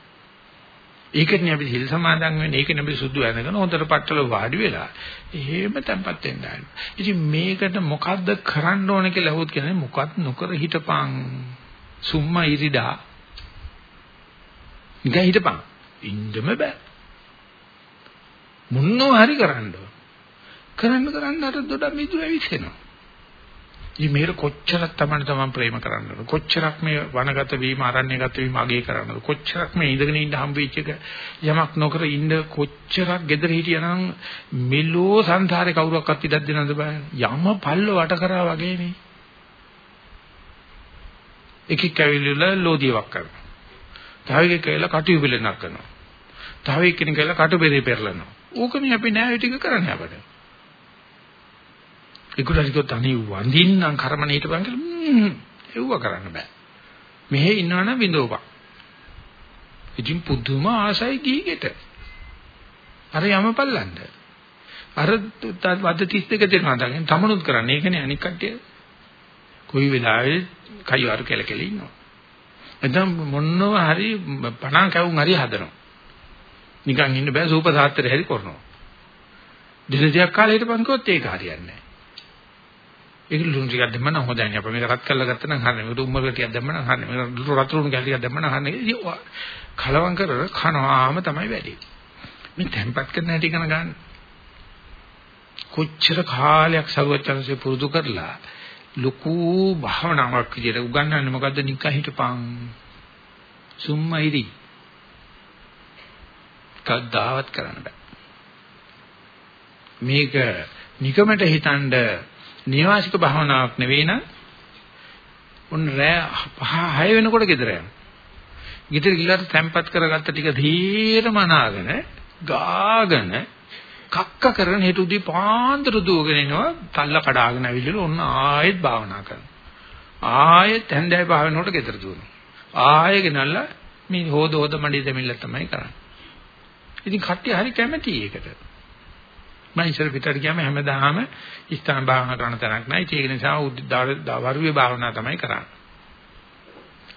ඒකනේ අපි හිල් සමාදන් වෙන්නේ. ඒකනේ අපි සුදු ඇඳගෙන හොඳට පట్టල වාඩි වෙලා එහෙම තැම්පත් වෙන්න ආයි. ඉතින් මේකට මොකද්ද කරන්න ඕන කියලා අහුවොත් කියන්නේ මොකත් නොකර හිටපන්. සුම්මා ඉරිදා. නිකන් හිටපන්. ඉන්නම බෑ. මොනව හරි කරන්න ඕන. කරන්න කරන්න අර දොඩ මිදුර ඇවිස්සෙනවා. ඉතින් මේකට කොච්චරක් තමයි තමන් ප්‍රේම කරන්නද කොච්චරක් මේ වනගත වීම අරණ්‍යගත වීම අගේ කරන්නද කොච්චරක් මේ ඉඳගෙන ඉන්න හම්බෙච්ච එක යමක් නොකර ඉන්න කොච්චරක් gedara හිටියනම් මෙලෝ සංසාරේ කවුරක්වත් ඉඩක් දෙනවද බෑ. යම පල්ල වට කරා වගේ නේ එකෙක් ඇවිල්ලා ලෝදියක් කරනවා. තව එකෙක් ඇවිල්ලා කටු පිළිනක් කරනවා. තව එක්කෙනෙක් ඇවිල්ලා කටු බෙරේ පෙරලනවා ඕකනේ අපි නෑ ටික කරන්නේ අපිට. ඒගොල්ලෝ කිව්වොත් අනේ වඳින්නම් කර්මනේ හිටපන් කියලා එව්ව කරන්න බෑ. මෙහෙ ඉන්නවනම් විඳෝපන්. ඉතින් පුදුම ආසයි ගීගෙට. අර යමපල්ලන්ට. අර වද 32 දෙනවා දැන් තමනුත් කරන්නේ ඒකනේ අනික් කට්ටිය. කොයි වෙලාවෙ කයිවාරු කෙලකෙල ඉන්නවා. එතන මොනව හරි පණන් කැවුම් හරි හදනවා. නිකන් ඉන්න බෑ සූප සාත්‍රය හරි කරනවා. දින දෙකක් කාලේ හිටපන් කිව්වොත් ඒක හරියන්නේ නැහැ. ඒක ලුණු ටිකක් දැම්ම නම් හොඳයි නේ. අප මේක රත් කරලා ගත්තා නම් හරිනේ. මේක උම්මල ටිකක් දැම්ම නම් හරිනේ. මේක රතු ලුණු කැලි ටිකක් දැම්ම නම් හරිනේ. කලවම් කර කනවාම තමයි වැඩි. මේ tempat කරන හැටි ඉගෙන ගන්න. කොච්චර කාලයක් සරුවචනසේ පුරුදු කරලා ලুকু භාවනාවක් විදියට උගන්වන්නේ මොකද්ද නිකන් හිටපන්. සුම්මයිරි. කද්දාවත් කරන්න බෑ. මේක නිකමට හිතන්නේ නේවාසික භාවනාවක් නෙවෙයි නම් උන් රෑ 5 6 වෙනකොට ගෙදර යනවා. ගෙදර ගිහලා තැම්පත් කරගත්ත ටික ධීරම අනාගෙන ගාගෙන කක්ක කරන හේතු උදී පාන්දර දුවගෙන එනවා තල්ල කඩාගෙන ඇවිල්ලා ඔන්න ආයෙත් භාවනා කරනවා. ආයෙත් හැන්දෑව පහ වෙනකොට ගෙදර දුවනවා. ආයෙ ගෙනල්ලා මේ හොද හොද මඩේ දෙමිල්ල තමයි කරන්නේ. ඉතින් කට්ටිය හරි කැමතියි ඒකට. මම ඉස්සර පිටට ගියාම හැමදාම ස්ථාන භාවනා කරන තරක් නැහැ. ඒක නිසා වරුවේ භාවනා තමයි කරන්නේ.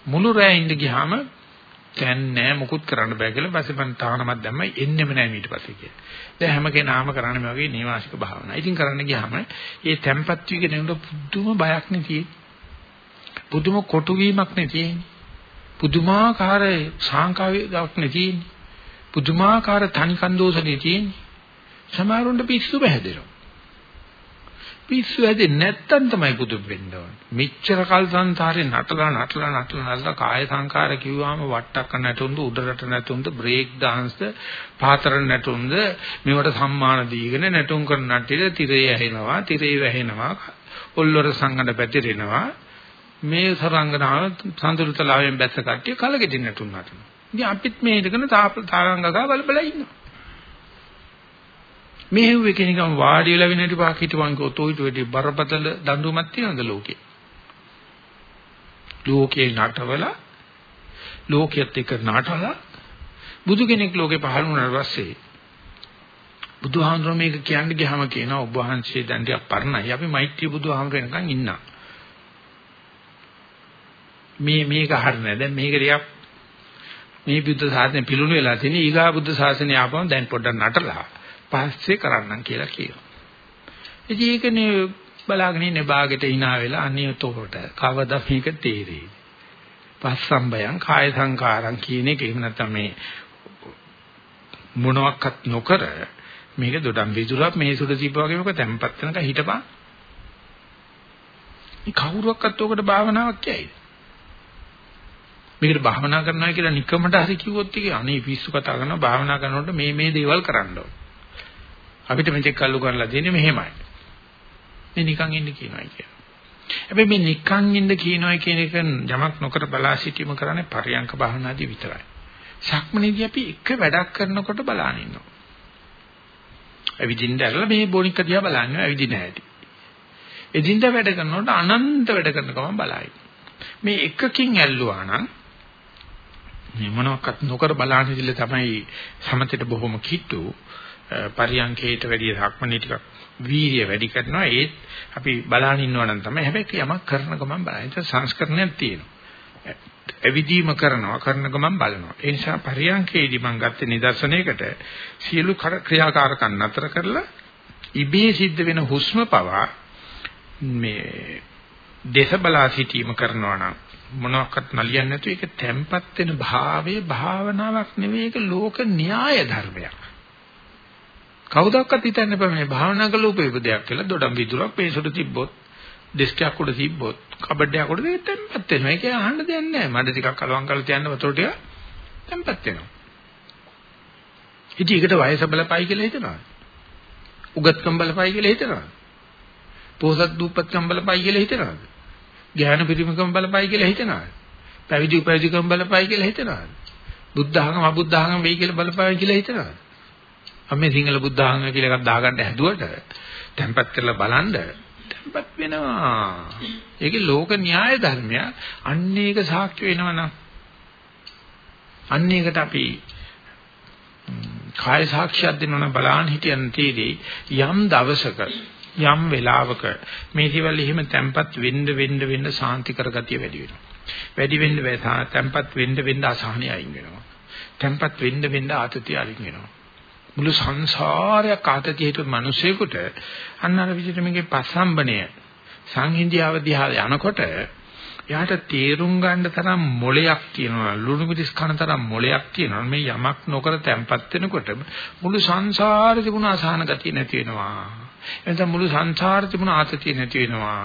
මුළු රැය ඉඳ ගියාම දැන් නෑ මුකුත් කරන්න බෑ කියලා පස්සේ මම තානමක් දැම්මයි එන්නෙම නෑ ඊට පස්සේ කියලා. දැන් හැම කෙනාම කරන්නේ මේ වගේ නේවාසික භාවනා. ඉතින් කරන්න ගියාම මේ තැම්පත් වීගෙන උඩ පුදුම බයක් නේ තියෙන්නේ. පුදුම කොටු වීමක් නේ තියෙන්නේ. පුදුමාකාර සාංකාවිකක් නේ තියෙන්නේ. පුදුමාකාර තනිකන් දෝෂනේ තියෙන්නේ. සමහරුන්ට පිස්සු බහැදෙනවා. පිස්සු හැදෙන්නේ නැත්තම් තමයි පුදුම වෙන්න ඕනේ. මෙච්චර කල් සංසාරේ නටලා නටලා නටලා නටලා කාය සංකාර කිව්වම වට්ටක්ක නැතුන්ද උඩරට නැතුන්ද බ්‍රේක් dance පාතර නැතුන්ද මේවට සම්මාන දීගෙන නැටුම් කරන නටිල තිරේ ඇහෙනවා තිරේ වැහෙනවා ඔල්ලොර සංගඩ පැතිරෙනවා මේ සරංගනාව සඳුරුතලාවෙන් බැස්ස කට්ටිය කලගෙදින් නැටුම් නටනවා. ඉතින් අපිත් මේ ඉඳගෙන තාරංගකා බල බල ඉන්නවා. මේ හෙව්වේ කෙනිකම් වාඩි වෙලා වෙන හැටි පාක හිටවන් කිව්වොත් ඔයිට වැඩි බරපතල දඬුවමක් තියනද ලෝකේ? ලෝකේ නටවල ලෝකයේත් එක්ක නටලා බුදු කෙනෙක් ලෝකේ පහළ වුණාට පස්සේ බුදුහාමුදුරුවෝ මේක කියන්න ගියාම කියනවා ඔබ වහන්සේ දැන් ටිකක් පරණයි. අපි මෛත්‍රී බුදුහාමුදුරුවෝ එනකන් ඉන්නා. මේ මේක හරිනේ. දැන් මේක ටිකක් මේ බුද්ධ ශාසනය පිළුණු වෙලා තියෙන ඊගා බුද්ධ ශාසනය ආපම දැන් පොඩ්ඩක් නටලා පස්සේ කරන්නම් කියලා කියනවා. ඉතින් ඒකනේ බලාගෙන ඉන්නේ බාගෙට hina වෙලා අනියතෝට කවදා මේක තේරෙයි. පස්සම්බයං කාය සංකාරං කියන එක එහෙම නැත්නම් මේ මොනවත් නොකර මේක දොඩම් විදුරක් මේ සුද තිබ්බ වගේ මොකද තැම්පත් වෙනකන් හිටපන්. මේ කවුරුවක්වත් ඔකට භාවනාවක් කියයිද? මේකට භාවනා කරනවා කියලා නිකමට හරි කිව්වොත් ඉතින් අනේ පිස්සු කතා කරනවා භාවනා කරනකොට මේ මේ දේවල් කරන්න ඕනේ. අපිට මෙතෙක් කල්ලු කරලා දෙන්නේ මෙහෙමයි. මේ නිකන් ඉන්න කියනවා කියන. හැබැයි මේ නිකන් ඉන්න කියනවා කියන එක යමක් නොකර බලා සිටීම කරන්නේ පරියංක භාවනාදී විතරයි. සක්මනේදී අපි එක වැඩක් කරනකොට බලාන ඉන්නවා. ඇවිදින්න ඇරලා මේ බොනික දිහා බලන්නේ ඇවිදින්න හැටි. එදින්ද වැඩ කරනකොට අනන්ත වැඩ කරන ගමන් බලයි. මේ එකකින් ඇල්ලුවා නම් මේ මොනවාක්වත් නොකර බලාන ඉඳලා තමයි සමතේට බොහොම කිට්ටු පරියංකේට වැඩිය සක්මණේ ටිකක් වීර්ය වැඩි කරනවා ඒත් අපි බලන් ඉන්නවා නම් තමයි හැබැයි යමක් කරන ගමන් බලන්න ඒක සංස්කරණයක් තියෙනවා ඇවිදීම කරනවා කරන ගමන් බලනවා. ඒ නිසා පරියන්කේදී මම ගත්තේ නිදර්ශනයකට සියලු ක්‍රියාකාරකම් නතර කරලා ඉබේ සිද්ධ වෙන හුස්ම පවා මේ දේශ බලා සිටීම කරනවා නම් මොනවාක්වත් නලියන්නේ නැතු ඒක තැම්පත් වෙන භාවයේ භාවනාවක් නෙවෙයි ඒක ලෝක න්‍යාය ධර්මයක්. කවුදක්වත් හිතන්න බෑ මේ භාවනා කළ උපයපදයක් කියලා දොඩම් විදුරක් පේසොට තිබ්බොත් ඩෙස්ක්යක් උඩ තිබ්බොත් කබඩයක් උඩ ඒක තැම්පත් වෙනවා. ඒක අහන්න දෙයක් නැහැ. මඩ ටිකක් අලවම් කරලා තියන්න වතුර ටික තැම්පත් වෙනවා. ඉතින් ඒකට වයස බලපයි කියලා හිතනවා. උගත්කම් බලපයි කියලා හිතනවා. පෝසත් දූපත්කම් බලපයි කියලා හිතනවා. ඥාන පිරිමකම් බලපයි කියලා හිතනවා. පැවිදි උපවිදිකම් බලපයි කියලා හිතනවා. බුද්ධ ආගම අබුද්ධ ආගම වෙයි කියලා බලපයි කියලා හිතනවා. අපි සිංහල බුද්ධ ආගම කියලා එකක් දාගන්න හැදුවට tempat කරලා බලන්න tempat වෙනවා. ඒකේ ලෝක න්‍යාය ධර්මය අන්න ඒක සාක්ෂි වෙනවනම් අන්න ඒකට අපි කාය සාක්ෂියක් දෙනවනම් බලන්න හිටියන් තීදී යම් දවසක යම් වෙලාවක මේ දේවල් එහෙම තැම්පත් වෙන්න වෙන්න වෙන්න සාන්ති කරගතිය වැඩි වෙනවා. වැඩි වෙන්න තැම්පත් වෙන්න වෙන්න අසහනය අයින් වෙනවා. තැම්පත් වෙන්න වෙන්න ආතතිය අයින් වෙනවා. මුළු සංසාරයක් ආතතිය හිටු මිනිසෙකුට අන්න අර විදිහට මේකේ පස්සම්බණය සංහිඳියාව දිහා යනකොට එයාට තේරුම් ගන්න තරම් මොලයක් තියෙනවා ලුණු මිරිස් කන තරම් මොලයක් තියෙනවා. මේ යමක් නොකර තැම්පත් වෙනකොට මුළු සංසාරේ තිබුණ අසහන ගතිය නැති වෙනවා. එතන මුළු සංසාරේ තිබුණ ආතතිය නැති වෙනවා.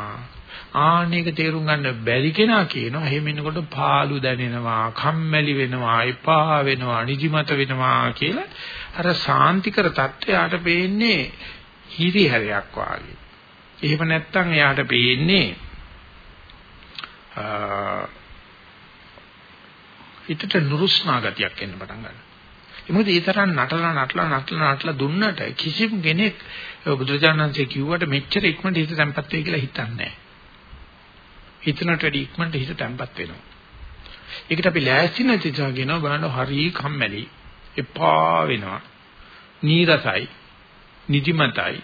ආනේක තේරුම් ගන්න බැරි කෙනා කියනවා එහෙම ඉන්නකොට පාළු දැනෙනවා කම්මැලි වෙනවා එපා වෙනවා නිදිමත වෙනවා කියලා අර සාන්තිකර தත්ත්වයට පේන්නේ හිරිහැරයක් වාගේ එහෙම නැත්නම් එයාට පේන්නේ හිතට නුරුස්නා ගතියක් එන්න පටන් ගන්නවා ඒ මොකද ඒ තරම් නටලා නටලා නටලා නටලා දුන්නට කිසිම කෙනෙක් බුදුරජාණන්සේ කිව්වට මෙච්චර ඉක්මනට හිත තැම්පත් වෙයි කියලා හිතන්නේ නැහැ. හිතනට වැඩි ඉක්මනට හිත තැම්පත් වෙනවා. ඒකට අපි ලෑස්ති නැති නිසා කියනවා බලන්න හරි කම්මැලි, එපා වෙනවා, නීරසයි, නිදිමතයි,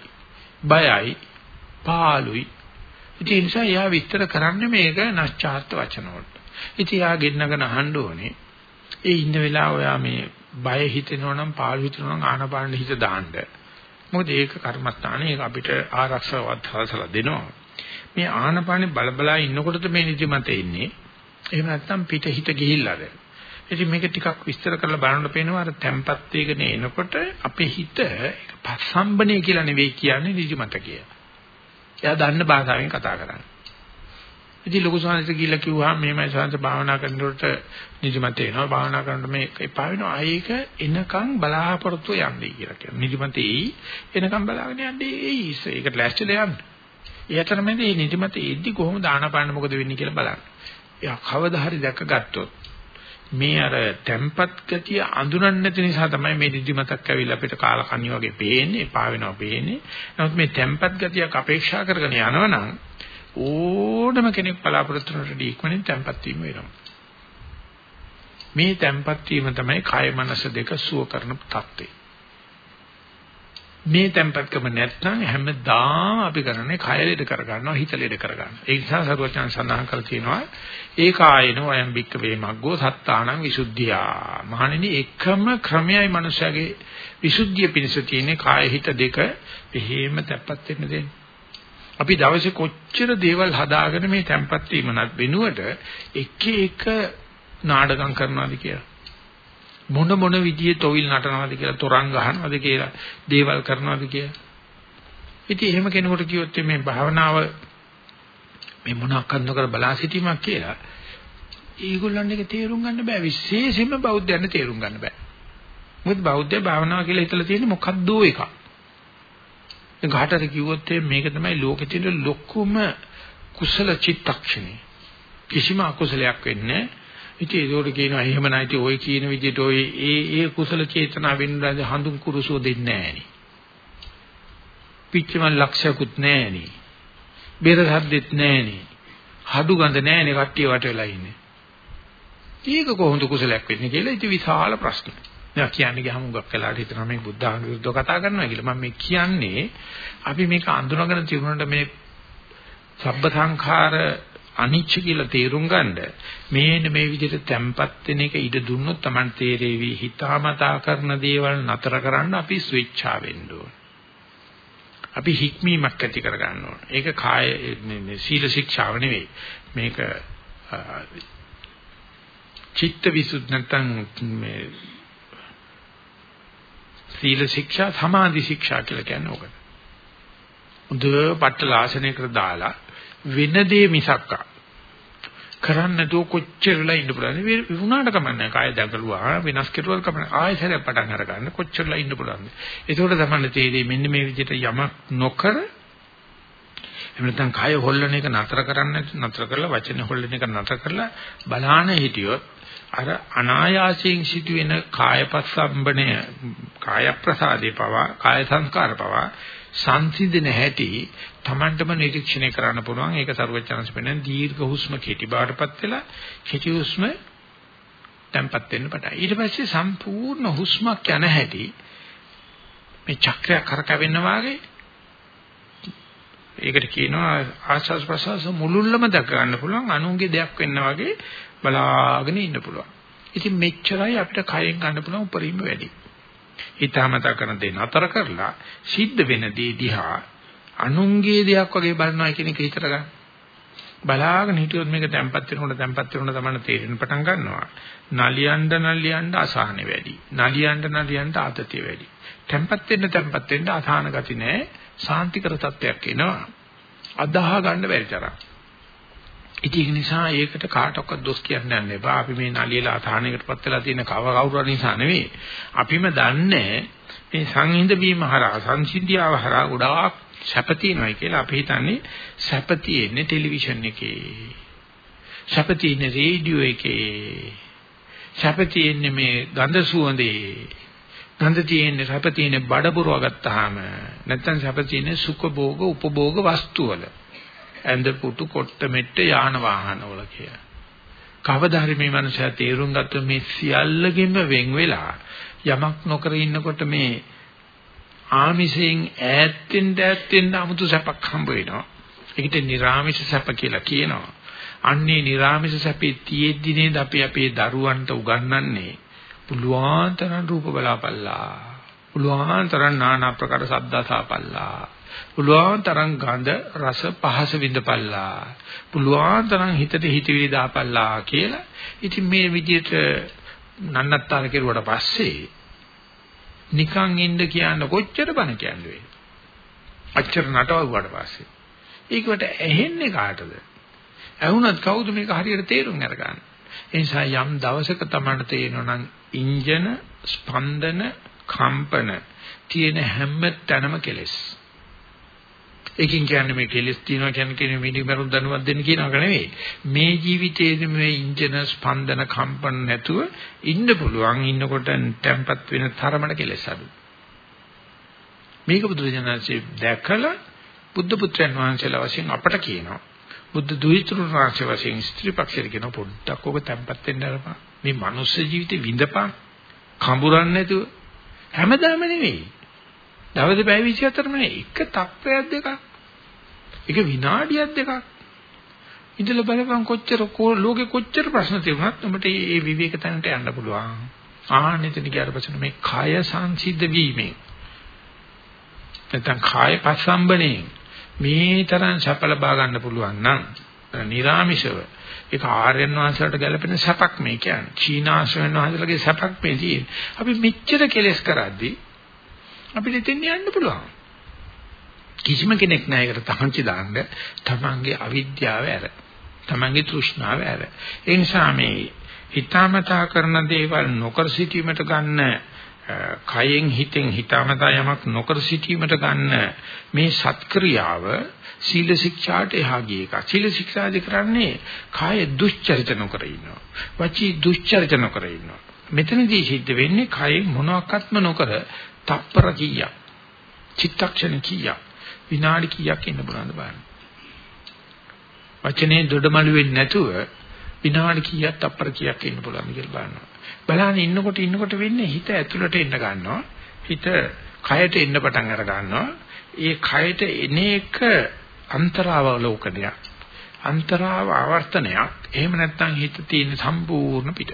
බයයි, පාළුයි. ඉතින් ඒ නිසා යා විස්තර කරන්නේ මේක නැස්චාර්ත වචන වලට. ඉතින් යා ගෙන්නගෙන අහන්න ඕනේ. ඒ ඉන්න වෙලාව ඔයා මේ බය හිතෙනවා නම් පාළු හිතෙනවා නම් ආනපාන හිත දාන්න. මොකද ඒක කර්මස්ථානේ ඒක අපිට ආරක්ෂාවත් හලසලා දෙනවා. මේ ආනපානේ බලබලා ඉන්නකොටද මේ නිදිමත එන්නේ. එහෙම නැත්නම් පිට හිත ගිහිල්ලාද? ඉතින් මේක ටිකක් විස්තර කරලා බලන්න පේනවා අර tempat වේගන එනකොට අපේ හිත පස්සම්බනේ කියලා නෙවෙයි කියන්නේ නිදිමත කියලා. එයා දන්න භාෂාවෙන් කතා කරන්නේ. ඉතින් ලොකු සංහස කියලා කිව්වහම මේමයි සංහස භාවනා කරනකොට නිදිමත එනවා. භාවනා කරනකොට මේ එපා වෙනවා. ආයේක එනකන් බලාපොරොත්තු යන්නේ කියලා කියනවා. නිදිමත එයි එනකන් බලාගෙන යන්නේ එයි. ඒකට ලෑස්තිලා යන්න. ඒ අතරමැද මේ නිදිමත එද්දි කොහොමද ආනපාන මොකද වෙන්නේ කියලා බලන්න. එයා කවදා හරි දැකගත්තොත් මේ අර tempat ගතිය අඳුරන්නේ නැති නිසා තමයි මේ නිදිමතක් ඇවිල්ලා අපිට කාලකන්ණි වගේ පේන්නේ එපා වෙනවා පේන්නේ නමුත් මේ tempat ගතියක් අපේක්ෂා කරගෙන යනවනම් ඕනම කෙනෙක් බලාපොරොත්තු වෙනට ඉක්මනින් තැම්පත් වීම වෙනවා. මේ තැම්පත් වීම තමයි කාය මනස දෙක සුව කරන தත්ත්වය. මේ තැම්පත්කම නැත්නම් හැමදාම අපි කරන්නේ කය ලෙඩ කරගන්නවා හිත ලෙඩ කරගන්නවා. ඒ නිසා සරුවචන සඳහන් කර තියෙනවා ඒ කායනෝ අයම් බික්ක වේමග්ගෝ සත්තානං විසුද්ධියා. මහණෙනි එකම ක්‍රමයයි මනුෂයාගේ විසුද්ධිය පිණිස තියෙන්නේ කාය හිත දෙක එහෙම තැම්පත් වෙන්න දෙන්නේ. අපි දවසේ කොච්චර දේවල් හදාගෙන මේ තැම්පත් වීම වෙනුවට එක එක නාඩගම් කරනවාද කියලා මොන මොන විදිහේ තොවිල් නටනවාද කියලා තොරන් ගහනවාද කියලා දේවල් කරනවාද කියලා ඉතින් එහෙම කෙනෙකුට කිව්වොත් මේ භාවනාව මේ මොනක් නොකර බලා සිටීමක් කියලා ඒගොල්ලන්ගේ තේරුම් ගන්න බෑ විශේෂයෙන්ම බෞද්ධයන්ට තේරුම් ගන්න බෑ මොකද බෞද්ධය භාවනාව කියලා හිතලා තියෙන්නේ මොකක්දෝ එකක් ගහටට කිව්වොත් මේක තමයි ලෝකෙ තියෙන ලොකුම කුසල චිත්තක්ෂණය. කිසිම අකුසලයක් වෙන්නේ ඉතින් ඒකට කියනවා එහෙම නැති ඔය කියන විදිහට ඔය ඒ ඒ කුසල චේතනා වෙන්න හඳුන් කුරුසෝ දෙන්නේ නැහෙනි. පිච්චම ලක්ෂයකුත් නැහෙනි. බෙර හද්දෙත් නැහෙනි. හඩු ගඳ නැහෙනි කට්ටිය වට වෙලා ඉන්නේ. ඒක කොහොමද කුසලයක් වෙන්නේ කියලා ඉතින් විශාල ප්‍රශ්නයක්. දැන් කියන්නේ ගහම උගක් වෙලාට හිතනවා මේ බුද්ධ ආගම විරුද්ධව කතා කරනවා කියලා. මම මේ කියන්නේ අපි මේක අඳුනගෙන තිබුණාට මේ සබ්බ සංඛාර අනිච්ච කියලා තේරුම් ගන්න මේන මේ විදිහට තැම්පත් වෙන එක ඉඩ දුන්නොත් Taman තේරෙවි හිතාමතා කරන දේවල් නතර කරන්න අපි ස්විච්චා වෙන්න ඕන. අපි හික්මීමක් ඇති කර ගන්න ඕන. ඒක කාය සීල ශික්ෂාව නෙවෙයි. මේක චිත්ත විසුද්ධ නැත්නම් මේ සීල ශික්ෂා සමාධි ශික්ෂා කියලා කියන්නේ ඕකට. උද පට්ටල ආසනයකට දාලා වෙන දේ මිසක්කා කරන්න නැතුව කොච්චරලා ඉන්න පුළුවන්. මේ වුණාට කමන්නේ කාය දඟලුවා. වෙනස් කෙරුවල් කමන්නේ ආයෙසරයක් පටන් අර ගන්න කොච්චරලා ඉන්න පුළුවන්ද ඒකෝට තමයි තේරෙන්නේ මෙන්න මේ විදිහට යමක් නොකර එහෙම නැත්නම් කාය හොල්ලන එක නතර කරන්න නතර කරලා වචන හොල්ලන එක නතර කරලා බලාන හිටියොත් අර අනායාසයෙන් සිදුවෙන කායපස්සම්බණය කාය ප්‍රසාදේ පවා කාය සංස්කාර පවා සංසිඳන හැටි Tamanටම නිරීක්ෂණය කරන්න පුළුවන් ඒක සරුවචනස් වෙන දීර්ඝ හුස්ම කෙටි බාටපත් වෙලා කෙටි හුස්ම තැම්පත් වෙන්න පටන් ඊට පස්සේ සම්පූර්ණ හුස්මක් යන හැටි මේ චක්‍රය කරකවෙන්න වාගේ ඒකට කියනවා ආස්වාස් ප්‍රසවාස මුලුල්ලම දක ගන්න පුළුවන් අනුන්ගේ දෙයක් වෙන්න වගේ බලාගෙන ඉන්න පුළුවන්. ඉතින් මෙච්චරයි අපිට කයෙන් ගන්න පුළුවන් උපරිම වැඩි. හිතාමතා කරන දේ නතර කරලා සිද්ධ වෙන දේ දිහා අනුන්ගේ දෙයක් වගේ බලනවා කියන එක හිතට ගන්න. බලාගෙන හිටියොත් මේක තැම්පත් වෙනකොට තැම්පත් වෙනකොට තමයි තේරෙන්න පටන් ගන්නවා. නලියන්න නලියන්න අසහන වැඩි. නලියන්න නලියන්න ආතතිය වැඩි. තැම්පත් වෙන්න තැම්පත් වෙන්න අසහන ගති නැහැ. සාන්තිකර තත්වයක් එනවා. අදාහ ගන්න බැරි තරම්. ඉතින් ඒ නිසා ඒකට කාටවත් දොස් කියන්න යන්න එපා. අපි මේ නලියලා අසහනයකටපත් වෙලා තියෙන කව කවුරු නිසා නෙවෙයි. අපිම දන්නේ මේ සංහිඳ වීම හරහා සංසිද්ධියාව හරහා ගොඩාක් සැප තියෙනවායි කියලා අපි හිතන්නේ සැප තියෙන්නේ ටෙලිවිෂන් එකේ. සැප තියෙන්නේ රේඩියෝ එකේ. සැප තියෙන්නේ මේ ගඳ සුවඳේ. ගඳ තියෙන්නේ සැප තියෙන්නේ බඩ පුරව ගත්තාම නැත්නම් සැප තියෙන්නේ සුඛ භෝග උපභෝග වස්තු වල. ඇඳ පුටු කොට්ට මෙට්ට යාන වාහන වල කියලා. කවදා හරි මේ මනුස්සයා තේරුම් ගත්ත මේ සියල්ලගෙම වෙන් වෙලා යමක් නොකර ඉන්නකොට මේ ආමිෂයෙන් ඈත් වෙන්න ඈත් වෙන්න 아무තු සැපක් හම්බ වෙනවා. ඒකට නිර්ආමිෂ සැප කියලා කියනවා. අන්නේ නිර්ආමිෂ සැපේ තියෙද්දි නේද අපි අපේ දරුවන්ට උගන්වන්නේ පුළුවන් තරම් රූප බලාපල්ලා. පුළුවන් තරම් নানা ආකාර ශබ්ද සාපල්ලා. පුළුවන් තරම් ගඳ රස පහස විඳපල්ලා. පුළුවන් තරම් හිතට හිතවිලි දාපල්ලා කියලා. ඉතින් මේ විදිහට නන්නත්තර කෙරුවට පස්සේ නිකන් ඉන්න කියන්න කොච්චර බන කියන්නේ? අච්චර නටවුවාට පස්සේ. ඒකට ඇහෙන්නේ කාටද? ඇහුණත් කවුද මේක හරියට තේරුම් අරගන්නේ? ඒ නිසා යම් දවසක තමයි තේරෙනවා නම් ඉන්ජන ස්පන්දන කම්පන තියෙන හැම තැනම කෙලෙස්. ඒකින් කියන්නේ මේ කෙලස් තියනවා කියන්නේ මිනි මරුන් දනුවක් දෙන්න කියනක නෙවෙයි. මේ ජීවිතයේදී මේ ඉන්ජන ස්පන්දන කම්පන නැතුව ඉන්න පුළුවන් ඉන්නකොට තැම්පත් වෙන තරමට කෙලස් අඩු. මේක බුදුරජාණන්සේ දැකලා බුද්ධ පුත්‍රයන් වහන්සේලා වශයෙන් අපට කියනවා. බුද්ධ දුහිතෘන් වහන්සේ වශයෙන් ස්ත්‍රී පක්ෂයට කියන පොඩ්ඩක් ඔබ තැම්පත් වෙන්න අරපන්. මේ මනුස්ස ජීවිතේ විඳපන්. කඹරන්නේ නැතුව හැමදාම නෙවෙයි. දවස් පැය 24ම නෙවෙයි. එක තත්ත්වයක් දෙකක්. ඒක විනාඩියක් දෙකක්. ඉඳලා බලපන් කොච්චර ලෝකෙ කොච්චර ප්‍රශ්න තිබුණත් උඹට මේ විවේක තැනට යන්න පුළුවන්. ආනෙතන කියාර පස්සේ මේ කාය සංසිද්ධ වීමෙන් නැත්නම් කාය පස්සම්බනේ මේ තරම් සැප ලබා ගන්න පුළුවන් නම් නිරාමිෂව ඒක ආර්යයන් වහන්සේලාට ගැලපෙන සැපක් මේ කියන්නේ. චීනාශ්‍රයන් වහන්සේලාගේ සැපක් මේ තියෙන්නේ. අපි මෙච්චර කෙලස් කරද්දී අපිට එතෙන් යන්න පුළුවන්. කිසිම කෙනෙක් නැහැ ඒකට තහංචි දාන්න තමන්ගේ අවිද්‍යාව ඇර තමන්ගේ තෘෂ්ණාව ඇර ඒ නිසා මේ හිතාමතා කරන දේවල් නොකර සිටීමට ගන්න කයෙන් හිතෙන් හිතාමතා යමක් නොකර සිටීමට ගන්න මේ සත්ක්‍රියාව සීල ශික්ෂාට එහා ගිය එක. සීල ශික්ෂාදී කරන්නේ කාය දුස්චරිත නොකර ඉන්නවා. වචී දුස්චරිත නොකර ඉන්නවා. මෙතනදී සිද්ධ වෙන්නේ කයෙන් මොනවාක්වත්ම නොකර තප්පර කීයක් චිත්තක්ෂණ කීයක් විනාඩි කීයක් ඉන්න පුළුවන්ද බලන්න. වචනේ දොඩමළු වෙන්නේ නැතුව විනාඩි කීයක් තප්පර කීයක් ඉන්න පුළුවන්ද කියලා බලනවා. බලන්න ඉන්නකොට ඉන්නකොට වෙන්නේ හිත ඇතුළට එන්න ගන්නවා. හිත කයට එන්න පටන් අර ගන්නවා. ඒ කයට එන එක අන්තරාවලෝකනයක්. අන්තරාව ආවර්තනයක්. එහෙම නැත්නම් හිත තියෙන සම්පූර්ණ පිට.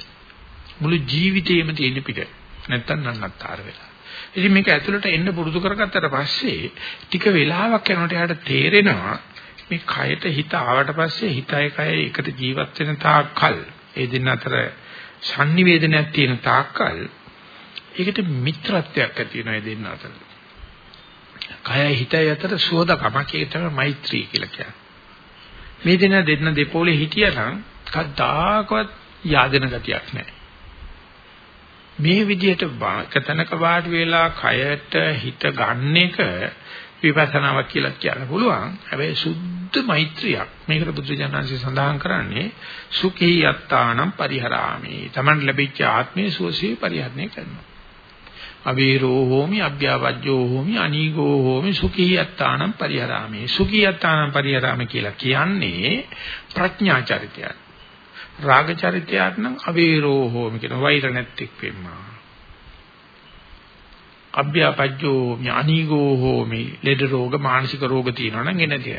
මුළු ජීවිතේම තියෙන පිට. නැත්නම් නන්නත්තර වෙලා. ඉතින් මේක ඇතුළට එන්න පුරුදු කරගත්තට පස්සේ ටික වෙලාවක් යනකොට එයාට තේරෙනවා මේ කයට හිත ආවට පස්සේ හිතයි කයයි එකට ජීවත් වෙන තාක්කල් ඒ දෙන්න අතර sannivedanayak තියෙන තාක්කල් ඒකට මිත්‍රත්වයක් ඇති වෙනවා ඒ දෙන්න අතර. කයයි හිතයි අතර සුවදකමක් ඒක තමයි මෛත්‍රී කියලා කියන්නේ. මේ දෙන දෙන්න දෙපොලේ හිටියනම් කද්දාකවත් yaadena ගතියක් නැහැ. මේ විදිහට කතනක වාඩි වෙලා කයට හිත ගන්න එක විපස්සනාවක් කියලා කියන්න පුළුවන්. හැබැයි සුද්ධ මෛත්‍රියක්. මේකට බුදුජානන්සේ සඳහන් කරන්නේ සුඛී යත්තානම් පරිහරාමි. Taman ලැබිච්ච ආත්මයේ සුවසේ පරිහරණය කරනවා. අවීරෝ හෝමි අභ්‍යවජ්ජෝ හෝමි අනීගෝ හෝමි සුඛී යත්තානම් පරිහරාමි. සුඛී යත්තානම් පරිහරාමි කියලා කියන්නේ ප්‍රඥා චරිතයයි. රාග චරිතයක් නම් අවීරෝ හෝමි කියන වෛර නැත්තෙක් වෙන්නා. අභ්‍යාපජ්ජෝ ඥානීගෝ හෝමි ලෙඩ රෝග මානසික රෝග තියෙනවා නම් එනදී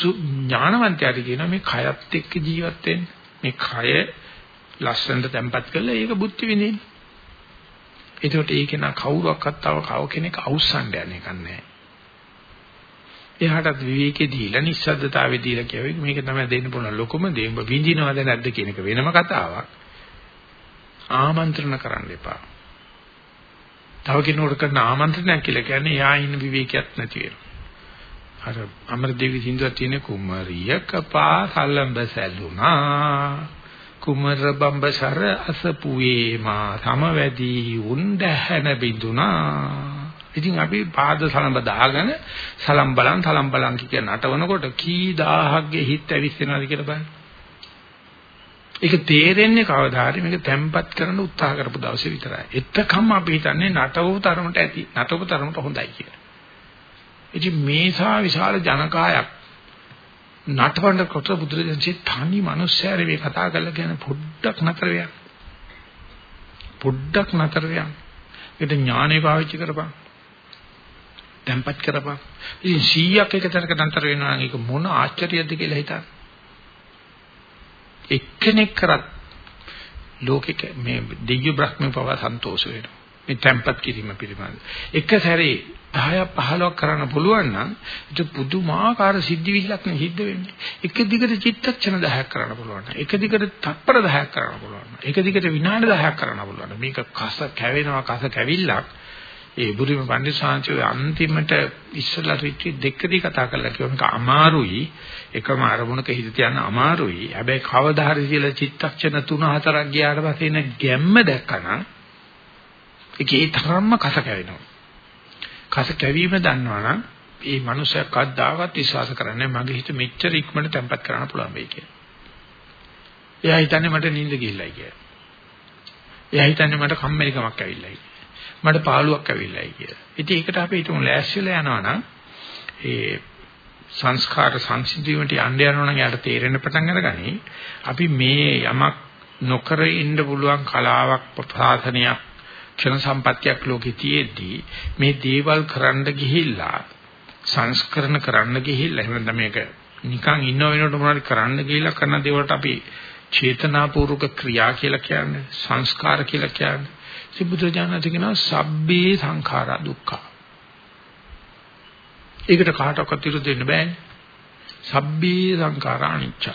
ඥානවන්තයාට කියනවා මේ කයත් එක්ක ජීවත් වෙන්න. මේ කය ලස්සනට තැම්පත් කරලා ඒක බුද්ධි විඳින්න. එතකොට ඒක නා කවුරක්වත් තව කව කෙනෙක් අවුස්සන්න යන්නේ නැහැ එයාටත් විවේකේ දීලා නිස්සද්දතාවේ දීලා කියවෙයි මේක තමයි දෙන්න පුළුවන් ලොකුම දේ. උඹ විඳිනවද නැද්ද කියන එක වෙනම කතාවක්. ආමන්ත්‍රණ කරන්න එපා. තව කෙනෙකුට කරන ආමන්ත්‍රණයක් කියලා කියන්නේ යා ඉන්න විවේකයක් නැති වෙනවා. අර අමරදේවි සින්දුවක් තියෙන කුමරිය කපා සල්ලඹ සැලුනා. කුමර බම්බසර අසපුවේ මා සමවැදි උන්දහන බිඳුනා. ඉතින් අපි පාද සලඹ දාගෙන සලම් බලන් සලම් බලන් කියන නටවනකොට කී දහහක්ගේ හිත ඇවිස්සෙනවද කියලා බලන්න ඒක තේරෙන්නේ කවදා හරි මේක තැම්පත් කරන්න උත්සාහ කරපු දවසේ විතරයි. එතකම් අපි හිතන්නේ නටවු තරමට ඇති, නටවු තරමට හොඳයි කියලා. ඉතින් මේසා විශාල ජනකායක් නටවන්න කොට බුදුරජාණන්සේ තනි මිනිස්සුන්ට මේ කතා කරලා කියන පොඩ්ඩක් නතර වෙයන්. පොඩ්ඩක් නතර වෙයන්. ඒකට ඥානෙ පාවිච්චි කරපන්. තැම්පත් කරපන්. ඉතින් 100ක් එකතරක නතර වෙනවා නම් ඒක මොන ආශ්චර්යයක්ද කියලා හිතන්න. එක්කෙනෙක් කරත් ලෝකෙක මේ දෙවියෝ බ්‍රහ්ම පව සන්තෝෂ වෙනවා. මේ tempat කිරීම පිළිබඳ. එක සැරේ 10ක් 15ක් කරන්න පුළුවන් නම් ඒක පුදුමාකාර සිද්ධිවිල්ලක් නේ සිද්ධ වෙන්නේ. එක දිගට චිත්තක්ෂණ 10ක් කරන්න පුළුවන්. එක දිගට තත්පර 10ක් කරන්න පුළුවන්. එක දිගට විනාඩි 10ක් කරන්න පුළුවන්. මේක කස කැවෙනවා කස කැවිල්ලක්. ඒ බුදුම පණ්ඩිත සාංශයේ අන්තිමට ඉස්සලා රිට්‍රීට් දෙකදී කතා කරලා කියනක අමාරුයි. එකම අරමුණක හිත තියන්න අමාරුයි. හැබැයි කවදා හරි කියලා චිත්තක්ෂණ 3 4ක් ගියාට පස්සේ එන ගැම්ම දැක්කනම් ඒකේ තරම්ම කස කැවෙනවා. කස කැවීම දන්නවනම් මේ මනුස්සයා කද්දාවත් විශ්වාස කරන්නේ මගේ හිත මෙච්චර ඉක්මනට තැම්පත් කරන්න පුළුවන් වෙයි කියලා. එයා හිතන්නේ මට නිින්ද ගිහිල්ලයි කියලා. එයා හිතන්නේ මට කම්මැලිකමක් ඇවිල්ලායි මට පාළුවක් ඇවිල්ලායි කියලා. ඉතින් ඒකට අපි හිතමු ලෑස්තිලා යනවා නම් ඒ සංස්කාර සංසිඳීමට යන්න යනවා නම් යාට තේරෙන්න පටන් අරගනි. අපි මේ යමක් නොකර ඉන්න පුළුවන් කලාවක් ප්‍රසාසනයක් ක්ෂණ සම්පත්තියක් ලෝකේ තියෙද්දී මේ දේවල් කරන්න ගිහිල්ලා සංස්කරණ කරන්න ගිහිල්ලා එහෙම නැත්නම් මේක නිකන් ඉන්නව වෙනකොට මොනවද කරන්න ගිහිල්ලා කරන දේවල්ට අපි චේතනාපූර්වක ක්‍රියා කියලා කියන්නේ සංස්කාර කියලා කියන්නේ සිබුදුරජාණන් කියනවා සබ්බේ සංඛාරා දුක්ඛ. ඒකට කාටවත් විරුද්ධ වෙන්න බෑනේ. සබ්බේ සංඛාරා අනිච්ච.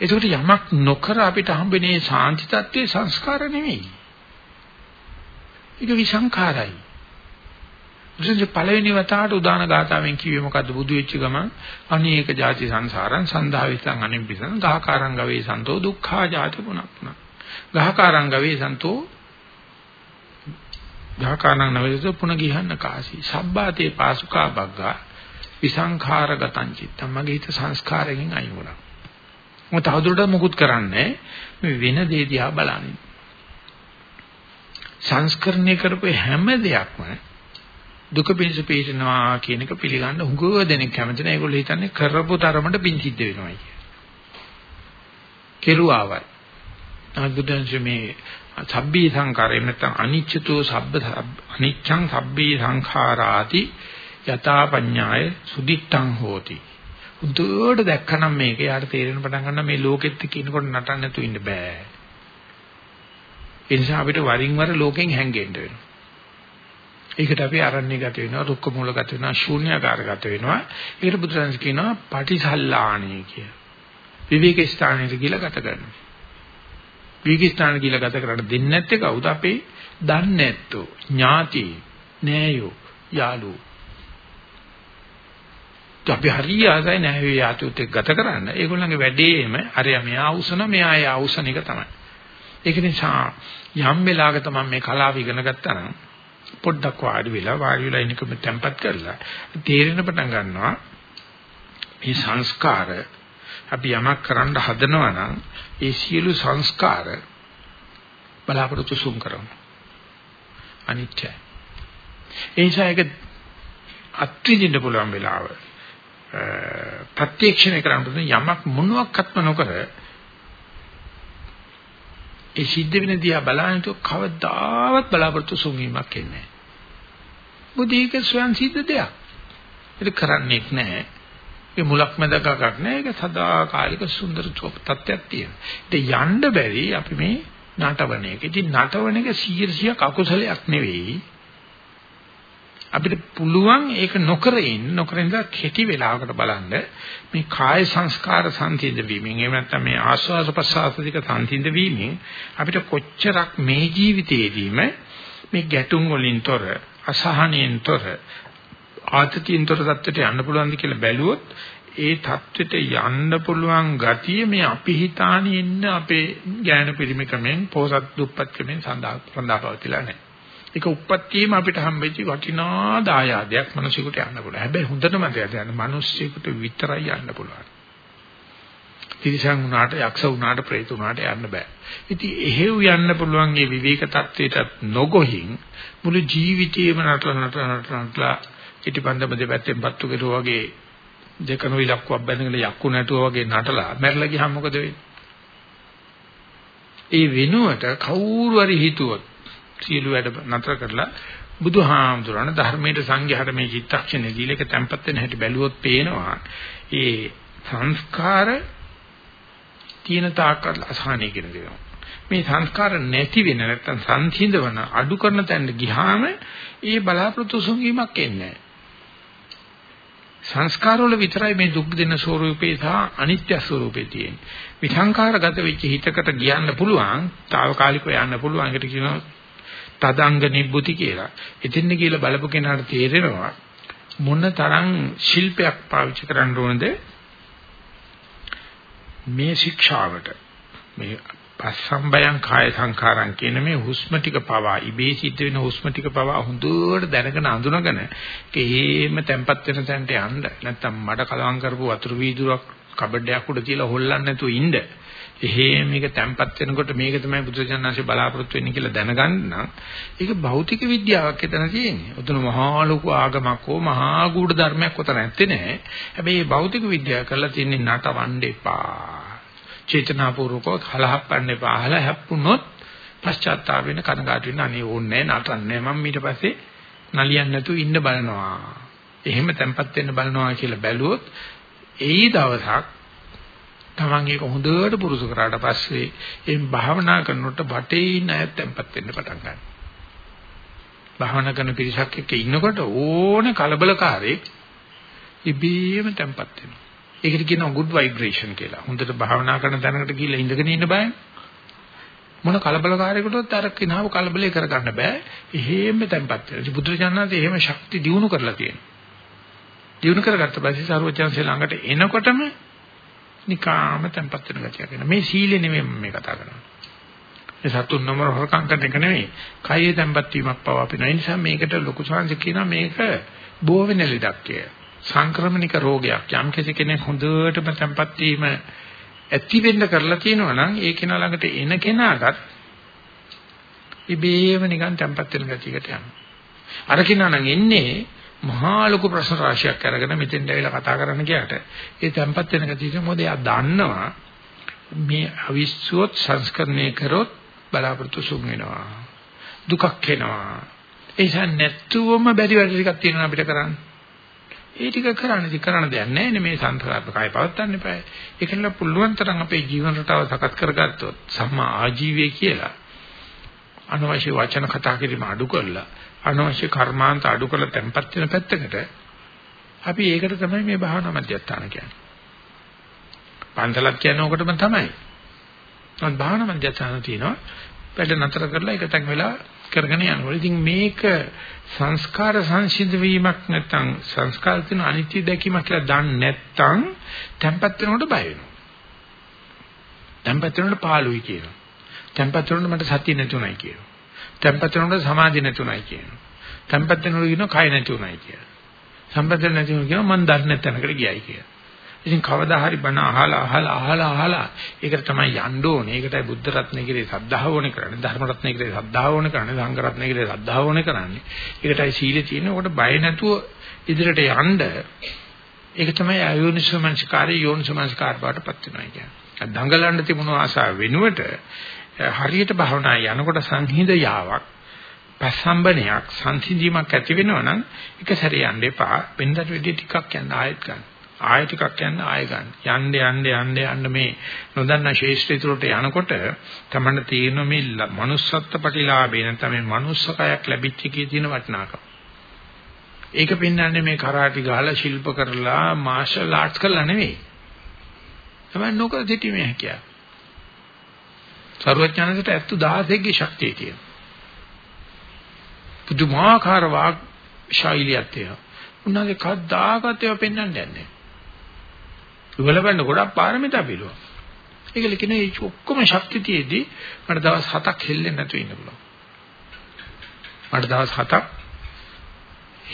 ඒකට යමක් නොකර අපිට හම්බෙන්නේ සාන්ති තත්ත්වයේ සංස්කාර නෙමෙයි. ඒක විසංඛාරයි. මුසෙන් පළවෙනි වතාවට උදාන ගාතාවෙන් කිව්වේ මොකද්ද බුදු වෙච්ච ගමන් අනේක ಜಾති සංසාරං සන්දාවිතං අනිබ්බිසං ගහකාරං ගවේ සන්තෝ දුක්ඛා ಜಾති පුනක්න ගහකාරං ගවේ සන්තෝ ගහකානං නවදත පුන ගිහන්න කාසි. සබ්බාතේ පාසුකා බග්ගා විසංඛාරගතං චිත්තම් මගේ හිත සංස්කාරයෙන් අයින් වුණා. මොකද තවදුරටත් මුකුත් කරන්නේ මේ වෙන දේ දිහා බලන්නේ. සංස්කරණය කරපු හැම දෙයක්ම දුක පිණිස පිටිනවා කියන එක පිළිගන්න හුඟව දෙනෙක් කැමති නැහැ ඒගොල්ලෝ හිතන්නේ කරපු තරමට පිං සිද්ධ වෙනවා කියලා. කෙරුවාවයි. අනුබුද්ධංශ මේ සබ්බී සංඛාරය නැත්නම් අනිච්චතෝ සබ්බ අනිච්ඡං සබ්බී සංඛාරාති යථා පඤ්ඤාය සුදිත්තං හෝති උදේට දැක්කනම් මේක යාට තේරෙන පටන් ගන්නවා මේ ලෝකෙත් කියනකොට නටන්න නැතු ඉන්න බෑ. ඒ නිසා අපිට වරින් වර ලෝකෙන් හැංගෙන්න වෙනවා. ඒකට අපි අරණ්‍ය ගත වෙනවා, රුක්ක මූල ගත වෙනවා, ශූන්‍යාකාර ගත වෙනවා. ඒකට බුදුරජාණන් කියනවා පටිසල්ලාණී කිය. විවේක ස්ථානෙට කියලා ගත කරනවා. විවේක ස්ථාන කියලා ගත කරන්න දෙන්නේ නැත්තේ කවුද? අපේ දන්නේ නැත්තෝ, ඥාති, නෑයෝ, යාළුවෝ. අපි හරිය ආසයි නැහැ යාතුත් එක්ක ගත කරන්න. ඒගොල්ලන්ගේ වැඩේම අරයා මෙයා උසන මෙයා යා උසන එක තමයි. ඒක නිසා යම් වෙලාවක තමයි මේ කලාව ඉගෙන ගත්තා නම් පොඩ්ඩක් වාඩි වෙලා වාඩි වෙලා ඉන්නකම tempat කරලා තේරෙන පටන් ගන්නවා මේ සංස්කාර අපි යමක් කරන්න හදනවා නම් ඒ සියලු සංස්කාර බලාපොරොත්තු සුම් කරනවා අනිත්‍යයි ඒ නිසා ඒක අත්විඳින්න පුළුවන් වෙලාව ප්‍රත්‍යක්ෂණය කරන්න යමක් මොනවාක්වත්ම නොකර ඒ සිද්ධ වෙන දිහා බලනකොට කවදාවත් බලාපොරොත්තු සුන්වීමක් එන්නේ නැහැ. මොකද ඒක ස්වයන් සිද්ධ දෙයක්. ඒක කරන්නේක් නැහැ. ඒ මුලක් මැදකක් නැහැ. ඒක සදාකාලික සුන්දර තත්ත්වයක් තියෙනවා. ඒක යන්න බැරි අපි මේ නටවන එක. ඉතින් නටවන එක 100ක් අකුසලයක් නෙවෙයි. අපිට පුළුවන් ඒක නොකර ඉන්න නොකර ඉඳලා කෙටි වෙලාවකට බලන්න මේ කාය සංස්කාර සංසිඳ වීමෙන් එහෙම නැත්නම් මේ ආස්වාද ප්‍රසආසික සංසිඳ වීමෙන් අපිට කොච්චරක් මේ ජීවිතේදීම මේ ගැටුම් වලින් තොර අසහනෙන් තොර ආතතියෙන්තර தත්ත්වයට යන්න පුළුවන්ද කියලා බැලුවොත් ඒ தත්ත්වයට යන්න පුළුවන් ගතිය මේ අපි හිතානේ ඉන්න අපේ ඥාන පරිමිකමෙන් පොසත් දුප්පත්කමෙන් සඳහාපවතිලා නැහැ. ඒක උප්පත්තියම අපිට හම්බෙච්ච වටිනා දායාදයක් මිනිසෙකුට යන්න පුළුවන්. හැබැයි හොඳටම දැනගන්න මිනිස්සෙකුට විතරයි යන්න පුළුවන්. තිරිසන් වුණාට යක්ෂ වුණාට പ്രേත වුණාට යන්න බෑ. ඉතින් එහෙව් යන්න පුළුවන් මේ විවේක தත්ත්වයටත් නොගොහින් මුළු ජීවිතේම නටලා නටලා නටලා ඉටිපන්දම දෙපැත්තෙන් පත්තු කෙරුවා වගේ දෙකන විලක්කුවක් බැඳගෙන යක්කු නැටුවා වගේ නටලා මැරලා ගියාම මොකද වෙන්නේ? ඒ වෙනුවට කවුරු හරි හිතුවොත් සියලු වැඩ නතර කරලා බුදුහාමුදුරණ ධර්මයේ සංඝයාට මේ චිත්තක්ෂණේ දීලා එක තැම්පත් වෙන හැටි බැලුවොත් පේනවා ඒ සංස්කාර තියෙන තාක්කල් අසහනය කියන දේ. මේ සංස්කාර නැති වෙන නැත්තම් සංසිඳවන අඩු කරන තැනට ගියාම ඒ බලාපොරොත්තු සුන්වීමක් එන්නේ සංස්කාර සංස්කාරවල විතරයි මේ දුක් දෙන ස්වરૂපේ සහ අනිත්‍ය ස්වરૂපේ තියෙන්නේ. විසංකාරගත වෙච්ච හිතකට ගියන්න පුළුවන්, తాවකාලිකව යන්න පුළුවන්. ඒකට කියනවා තදංග නිබ්බුති කියලා. එතින්ද කියලා බලපු කෙනාට තේරෙනවා මොන තරම් ශිල්පයක් පාවිච්චි කරන්න ඕනද මේ ශික්ෂාවට. මේ පස්සම්බයං කාය සංඛාරං කියන මේ හුස්ම ටික පවා ඉබේ සිද්ධ වෙන හුස්ම ටික පවා හොඳට දැනගෙන අඳුනගෙන ඒකේම තැම්පත් වෙන තැනට යන්න නැත්තම් මඩ කලවම් කරපු වතුරු වීදුරක් කබඩයක් උඩ තියලා හොල්ලන්නේ නැතුව ඉන්න එහෙම මේක තැම්පත් වෙනකොට මේක තමයි බුදුසජාණන්සේ බලාපොරොත්තු වෙන්නේ කියලා දැනගන්න නම් ඒක භෞතික විද්‍යාවක් එතන තියෙන්නේ. උතන මහා ලොකු ආගමක් හෝ මහා ගුඪ ධර්මයක් උතන නැත්තේ නෑ. හැබැයි මේ භෞතික විද්‍යාව කරලා තියෙන්නේ නටවන්න එපා. චේතනාපූර්වකව හලහප්පන්න එපා. හල හැප්පුණොත් පශ්චාත්තාප වෙන කනගාටු වෙන අනේ ඕන්නේ නටන්නේ මම ඊට පස්සේ නලියන්න නැතුව ඉන්න බලනවා. එහෙම තැම්පත් වෙන්න බලනවා කියලා බැලුවොත් එයි දවසක් තමන් ඒක හොඳට පුරුදු කරාට පස්සේ එම් භාවනා කරනකොට බටේ ඉන්න අයත් tempත් වෙන්න පටන් ගන්නවා. භාවනා කරන පිරිසක් එක්ක ඉන්නකොට ඕනේ කලබලකාරයෙක් ඉබේම tempත් වෙනවා. ඒකට කියනවා good vibration කියලා. හොඳට භාවනා කරන තැනකට ගිහිල්ලා ඉඳගෙන ඉන්න බෑ. මොන කලබලකාරයකටවත් අර කිනාව කලබලේ කරගන්න බෑ. එහෙම tempත් වෙනවා. බුදුරජාණන් එහෙම ශක්ති දිනු කරලා තියෙනවා. දිනු කරගත්ත පස්සේ සරුවචන්සේ ළඟට එනකොටම නිකාම tempat වෙන ගතියක් වෙන. මේ සීලෙ නෙමෙයි මම මේ කතා කරන්නේ. ඒ සතුන් නමර හොරකම් කරන එක නෙමෙයි. කයේ tempat වීමක් පව අපින. ඒ නිසා මේකට ලොකු සංජ කියනවා මේක බෝ වෙන ලෙඩක් කිය. සංක්‍රමණික රෝගයක්. යම් කෙනෙක් හොඳටම tempat වීම ඇති වෙන්න කරලා තියෙනවා නම් ඒ කෙනා ළඟට එන කෙනාටත් ඉබේම නිකන් tempat වෙන ගතියකට යනවා. අර කෙනා නම් එන්නේ මහා ලොකු ප්‍රශ්න රාශියක් අරගෙන මෙතෙන්ට ඇවිල්ලා කතා කරන්න ගියාට ඒ තැම්පත් වෙන ගතිය මොකද එයා දන්නවා මේ අවිස්සුවොත් සංස්කරණය කරොත් බලාපොරොත්තු සුන් වෙනවා දුකක් එනවා ඒ නිසා නැත්තුවම බැරි වැඩ ටිකක් තියෙනවා අපිට කරන්න ඒ ටික කරන්න ඉතින් කරන්න දෙයක් නැහැ නේ මේ සංස්කාර කය පවත්තන්න එපා. ඒකෙන්ල පුළුවන් තරම් අපේ ජීවන රටාව සකස් කරගත්තොත් සම්මා ආජීවය කියලා අනවශ්‍ය වචන කතා කිරීම අඩු කරලා අනවශ්‍ය කර්මාන්ත අඩු කරලා තැම්පත් වෙන පැත්තකට අපි ඒකට තමයි මේ භාවනා මධ්‍යස්ථාන කියන්නේ. පන්සලක් කියන්නේ ඕකටම තමයි. නමුත් භාවනා මධ්‍යස්ථාන තියෙනවා වැඩ නතර කරලා එක තැන් වෙලා කරගෙන යනවා. ඉතින් මේක සංස්කාර සංසිඳ වීමක් නැත්නම් සංස්කාර තියෙන අනිත්‍ය දැකීමක් කියලා දන්නේ නැත්නම් tempat වෙනකොට බය වෙනවා. tempat වෙනකොට පාළුයි කියනවා. tempat වෙනකොට මට සතිය නැතුණයි කියනවා. tempat වෙනකොට සමාධිය නැතුණයි කියනවා. tempat වෙනකොට කියනවා කය නැතුණයි කියනවා. සම්පතන නැතිව කියනවා මම දන්නේ නැතනකට ගියයි කියලා. ඉතින් කවදා හරි බණ අහලා අහලා අහලා අහලා ඒකට තමයි යන්න ඕනේ. ඒකටයි බුද්ධ රත්නයේ කිරේ සද්ධාව ඕනේ කරන්නේ. ධර්ම රත්නයේ කිරේ සද්ධාව ඕනේ කරන්නේ. සංඝ රත්නයේ කිරේ සද්ධාව ඕනේ කරන්නේ. ඒකටයි සීලේ තියෙන්නේ. ඔකට බය නැතුව ඉදිරියට යන්න ඒක තමයි අයෝනිසමංස්කාරය යෝනිසමංස්කාර බාටපත් වෙනවා කියන්නේ. දඟලන්න තිබුණු ආසාව වෙනුවට හරියට භවනා යනකොට සංහිඳ යාවක් පස්සම්බනයක් සංසිඳීමක් ඇති වෙනවා නම් එක සැරේ යන්න එපා. වෙනදට වෙඩි ටිකක් යන්න ආයෙත් ගන්න. ආයෙ ටිකක් යන්න ආයෙ ගන්න. යන්න යන්න යන්න යන්න මේ නොදන්නා ශේෂ්ත්‍රිතුරට යනකොට තමන්න තියෙන මේ manussත්ත්ව ප්‍රතිලාභේ නැත්නම් මේ manussකයක් ලැබිච්ච කී තියෙන වටිනාකම. ඒක පෙන්වන්නේ මේ කරාටි ගහලා ශිල්ප කරලා මාෂල් ආර්ට්ස් කරලා නෙවෙයි. තමයි නොකර සිටීමේ හැකියාව. සර්වඥානසට 16 ගේ ශක්තිය තියෙනවා. පුදුමාකාර වාග් ශෛලියක් තියෙනවා. උන්වහන්සේ කද්දාකත් ඒවා පෙන්වන්න යන්නේ. ඉවලබන්න ගොඩක් පාරමිතා පිළුවා. ඒකල කියන්නේ මේ ඔක්කොම ශක්තිය තියේදී මට දවස් 7ක් හෙල්ලෙන්නේ නැතුව ඉන්න පුළුවන්. මට දවස් 7ක්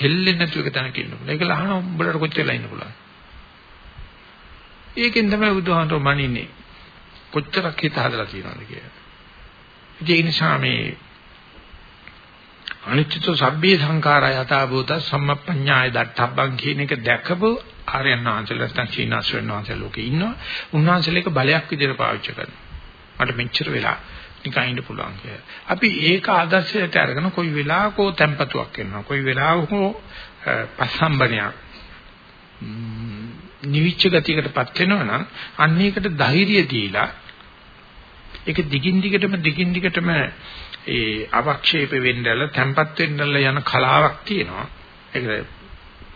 හෙල්ලෙන්නේ නැතුව එක තැනක ඉන්න පුළුවන්. ඒකල අහන උඹලට කොච්චරලා ඉන්න පුළුවන්. ඒකෙන් තමයි බුදුහාමර මනින්නේ. කොච්චරක් හිත හදලා තියෙනවද කියලා. ඒ නිසා මේ අනිත්‍යතෝ සබ්බේ සංඛාරය යථා භූත සම්මප්පඤ්ඤාය දත්තබ්බං කියන එක දැකපු ආර්යයන් වහන්සේලා නැත්නම් චීනාස්වරණ වහන්සේ ලෝකේ ඉන්නවා. උන්වහන්සේලේක බලයක් විදිහට පාවිච්චි කරනවා. මට මෙච්චර වෙලා නිකන් ඉන්න පුළුවන් කියලා. අපි ඒක ආදර්ශයට අරගෙන කොයි වෙලාවකෝ tempatuක් වෙනවා. කොයි වෙලාවකෝ පසම්බනයක් නිවිච්ච ගතියකටපත් වෙනවනම් අන්න ඒකට ධෛර්යය දීලා ඒක දිගින් දිගටම දිගින් දිගටම ඒ අවක්ෂේප වෙන්නල තැම්පත් වෙන්නල යන කලාවක් තියෙනවා. ඒක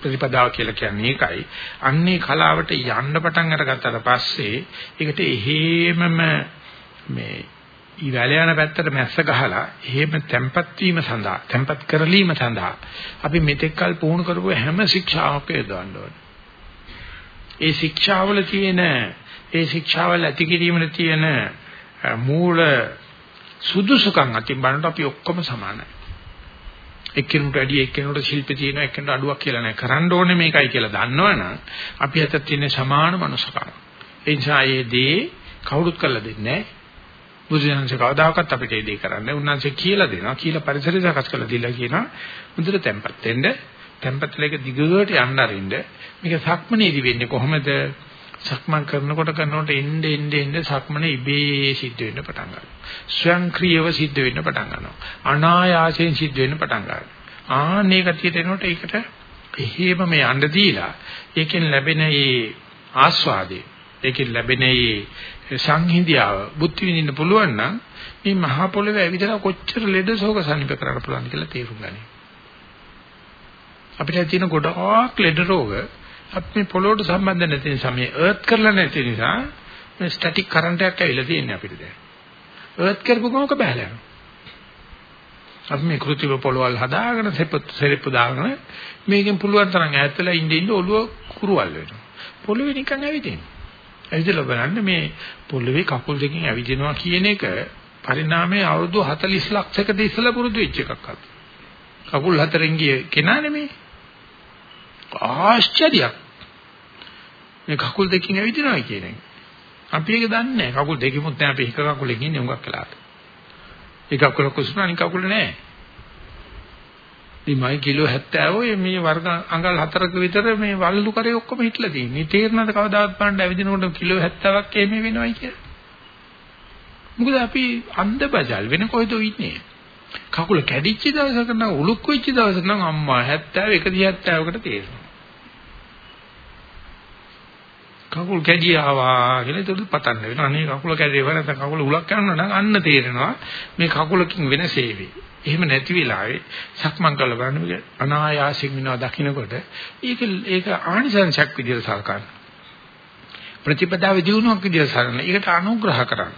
ප්‍රතිපදාව කියලා කියන්නේ ඒකයි. අන්නේ කලාවට යන්න පටන් අරගත්තට පස්සේ ඒකට එහෙමම මේ ඊවැල යන පැත්තට මැස්ස ගහලා එහෙම තැම්පත් වීම සඳහා තැම්පත් කරලීම සඳහා අපි මෙතෙක්කල් පුහුණු කරපු හැම ශික්ෂාවක යොදවන්න ඕනේ. ඒ ශික්ෂාවල තියෙන ඒ ශික්ෂාවල ඇති කිරීමේ තියෙන මූල සුදුසුකම් අතින් බලනකොට අපි ඔක්කොම සමානයි. එක්කෙනෙකුට වැඩි එක්කෙනෙකුට ශිල්ප තියෙනවා එක්කෙනෙකුට අඩුවක් කියලා නැහැ. කරන්න ඕනේ මේකයි කියලා දන්නවනම් අපි අතට තියෙන සමාන මනුස්සකම. ඒ නිසා මේ දේ කවුරුත් කරලා දෙන්නේ නැහැ. බුදුසසුන කවදාකවත් අපිට ඒ දේ කරන්නේ. උන්වහන්සේ කියලා දෙනවා. කියලා පරිසරය සකස් කරලා දීලා කියනවා. මුදට තැම්පත් වෙන්න. තැම්පත් ලේක දිගට යන්න අරින්න. මේක සක්මනේදී වෙන්නේ කොහොමද? සක්මන් කරනකොට කරනකොට එnde එnde එnde සක්මන ඉබේ සිද්ධ වෙන්න පටන් ගන්නවා. ස්වයංක්‍රීයව සිද්ධ වෙන්න පටන් ගන්නවා. අනායාසයෙන් සිද්ධ වෙන්න පටන් ගන්නවා. ආන්නේ කතියට එනකොට ඒකට එහෙම මේ යන්න දීලා ඒකෙන් ලැබෙන මේ ආස්වාදේ ඒකෙන් ලැබෙන මේ සංහිඳියාව බුද්ධ විඳින්න පුළුවන් නම් මේ මහා පොළවේ ඇවිදලා කොච්චර ලෙඩ ශෝක සනිප කරන්න පුළුවන්ද කියලා තේරුම් ගන්න. අපිට තියෙන ගොඩාක් ලෙඩ රෝග අපි මේ පොළොවට සම්බන්ධ නැති නිසා මේ අර්ත් කරලා නැති නිසා මේ ස්ටැටික් කරන්ට් එකක් ඇවිල්ලා තියෙන්නේ අපිට දැන්. අර්ත් කරපු ගමක බහලා යනවා. අපි මේ කෘතිව පොළවල් හදාගෙන සෙරෙප්පු දාගෙන මේකෙන් පුළුවන් තරම් ඈත්ලා ඉඳ ඉඳ ඔළුව කුරුවල් වෙනවා. පොළවේ නිකන් ඇවිදිනවා. ඇවිදලා බලන්න මේ පොළවේ කකුල් දෙකෙන් ඇවිදිනවා කියන එක පරිණාමයේ අවුරුදු 40 ලක්ෂයකට ඉස්සලා පුරුදු වෙච්ච එකක් අත. කකුල් හතරෙන් ගිය කෙනා නෙමෙයි. ආශ්චර්යයක්. මේ කකුල් දෙකකින් ඇවිදිනවා කියන එක. අපි ඒක දන්නේ නැහැ. කකුල් දෙකෙමුත් නැහැ අපි එක කකුලෙන් ඉන්නේ උඟක් කළාට. එක කකුල කුසුනා අනික කකුල නැහැ. ඉතින් මයි කිලෝ 70 ඔය මේ වර්ග අඟල් හතරක විතර මේ වලලු කරේ ඔක්කොම හිටලා තියෙන්නේ. තේරෙනවද කවදාවත් බලන්න ඇවිදිනකොට කිලෝ 70ක් එමේ වෙනවයි කියලා. මොකද අපි අන්ධ බජල් වෙන කොහෙද ඉන්නේ? කකුල කැඩිච්ච දවසක නම් උලුක් වෙච්ච දවසක නම් අම්මා 70 170කට තේරෙනවා. කකුල් කැඩී ආවා කියලා ඒක පතන්න වෙනවා. අනේ කකුල කැඩේවා නැත්නම් කකුල උලක් යනවා නම් අන්න තේරෙනවා මේ කකුලකින් වෙන සේවේ. එහෙම නැති වෙලාවේ සක්මන් කළ බලන්න මේක අනායාසින් වෙනවා දකින්නකොට ඒක ඒක ආනිසංසක් විදිහට සලකන්න. ප්‍රතිපදාවේ දිනුවක් විදිහට සලකන්න. ඒකට අනුග්‍රහ කරන්න.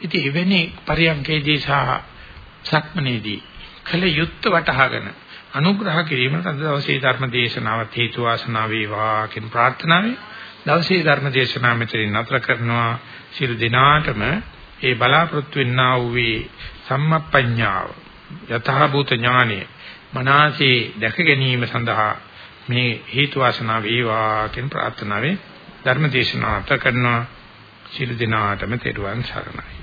ඉතින් එවැනි පරියන්කේදී සහ සක්මනේදී කල යුත්ත වටහාගෙන අනුග්‍රහ කිරීමට අද දවසේ ධර්ම දේශනාවත් හේතු වාසනා වේවා කියන ප්‍රාර්ථනාවයි දවසේ ධර්ම දේශනාව මෙතනින් නතර කරනවා. සියලු දෙනාටම ඒ බලාපොරොත්තු වෙන්නා වූ සම්මප්පඤ්ඤාව යථා භූත ඥානෙ මනසේ දැක ගැනීම සඳහා මේ හේතු වාසනා වේවා කියන ප්‍රාර්ථනාවෙන් ධර්ම දේශනාව නතර කරනවා. සියලු දෙනාටම තෙරුවන් සරණයි.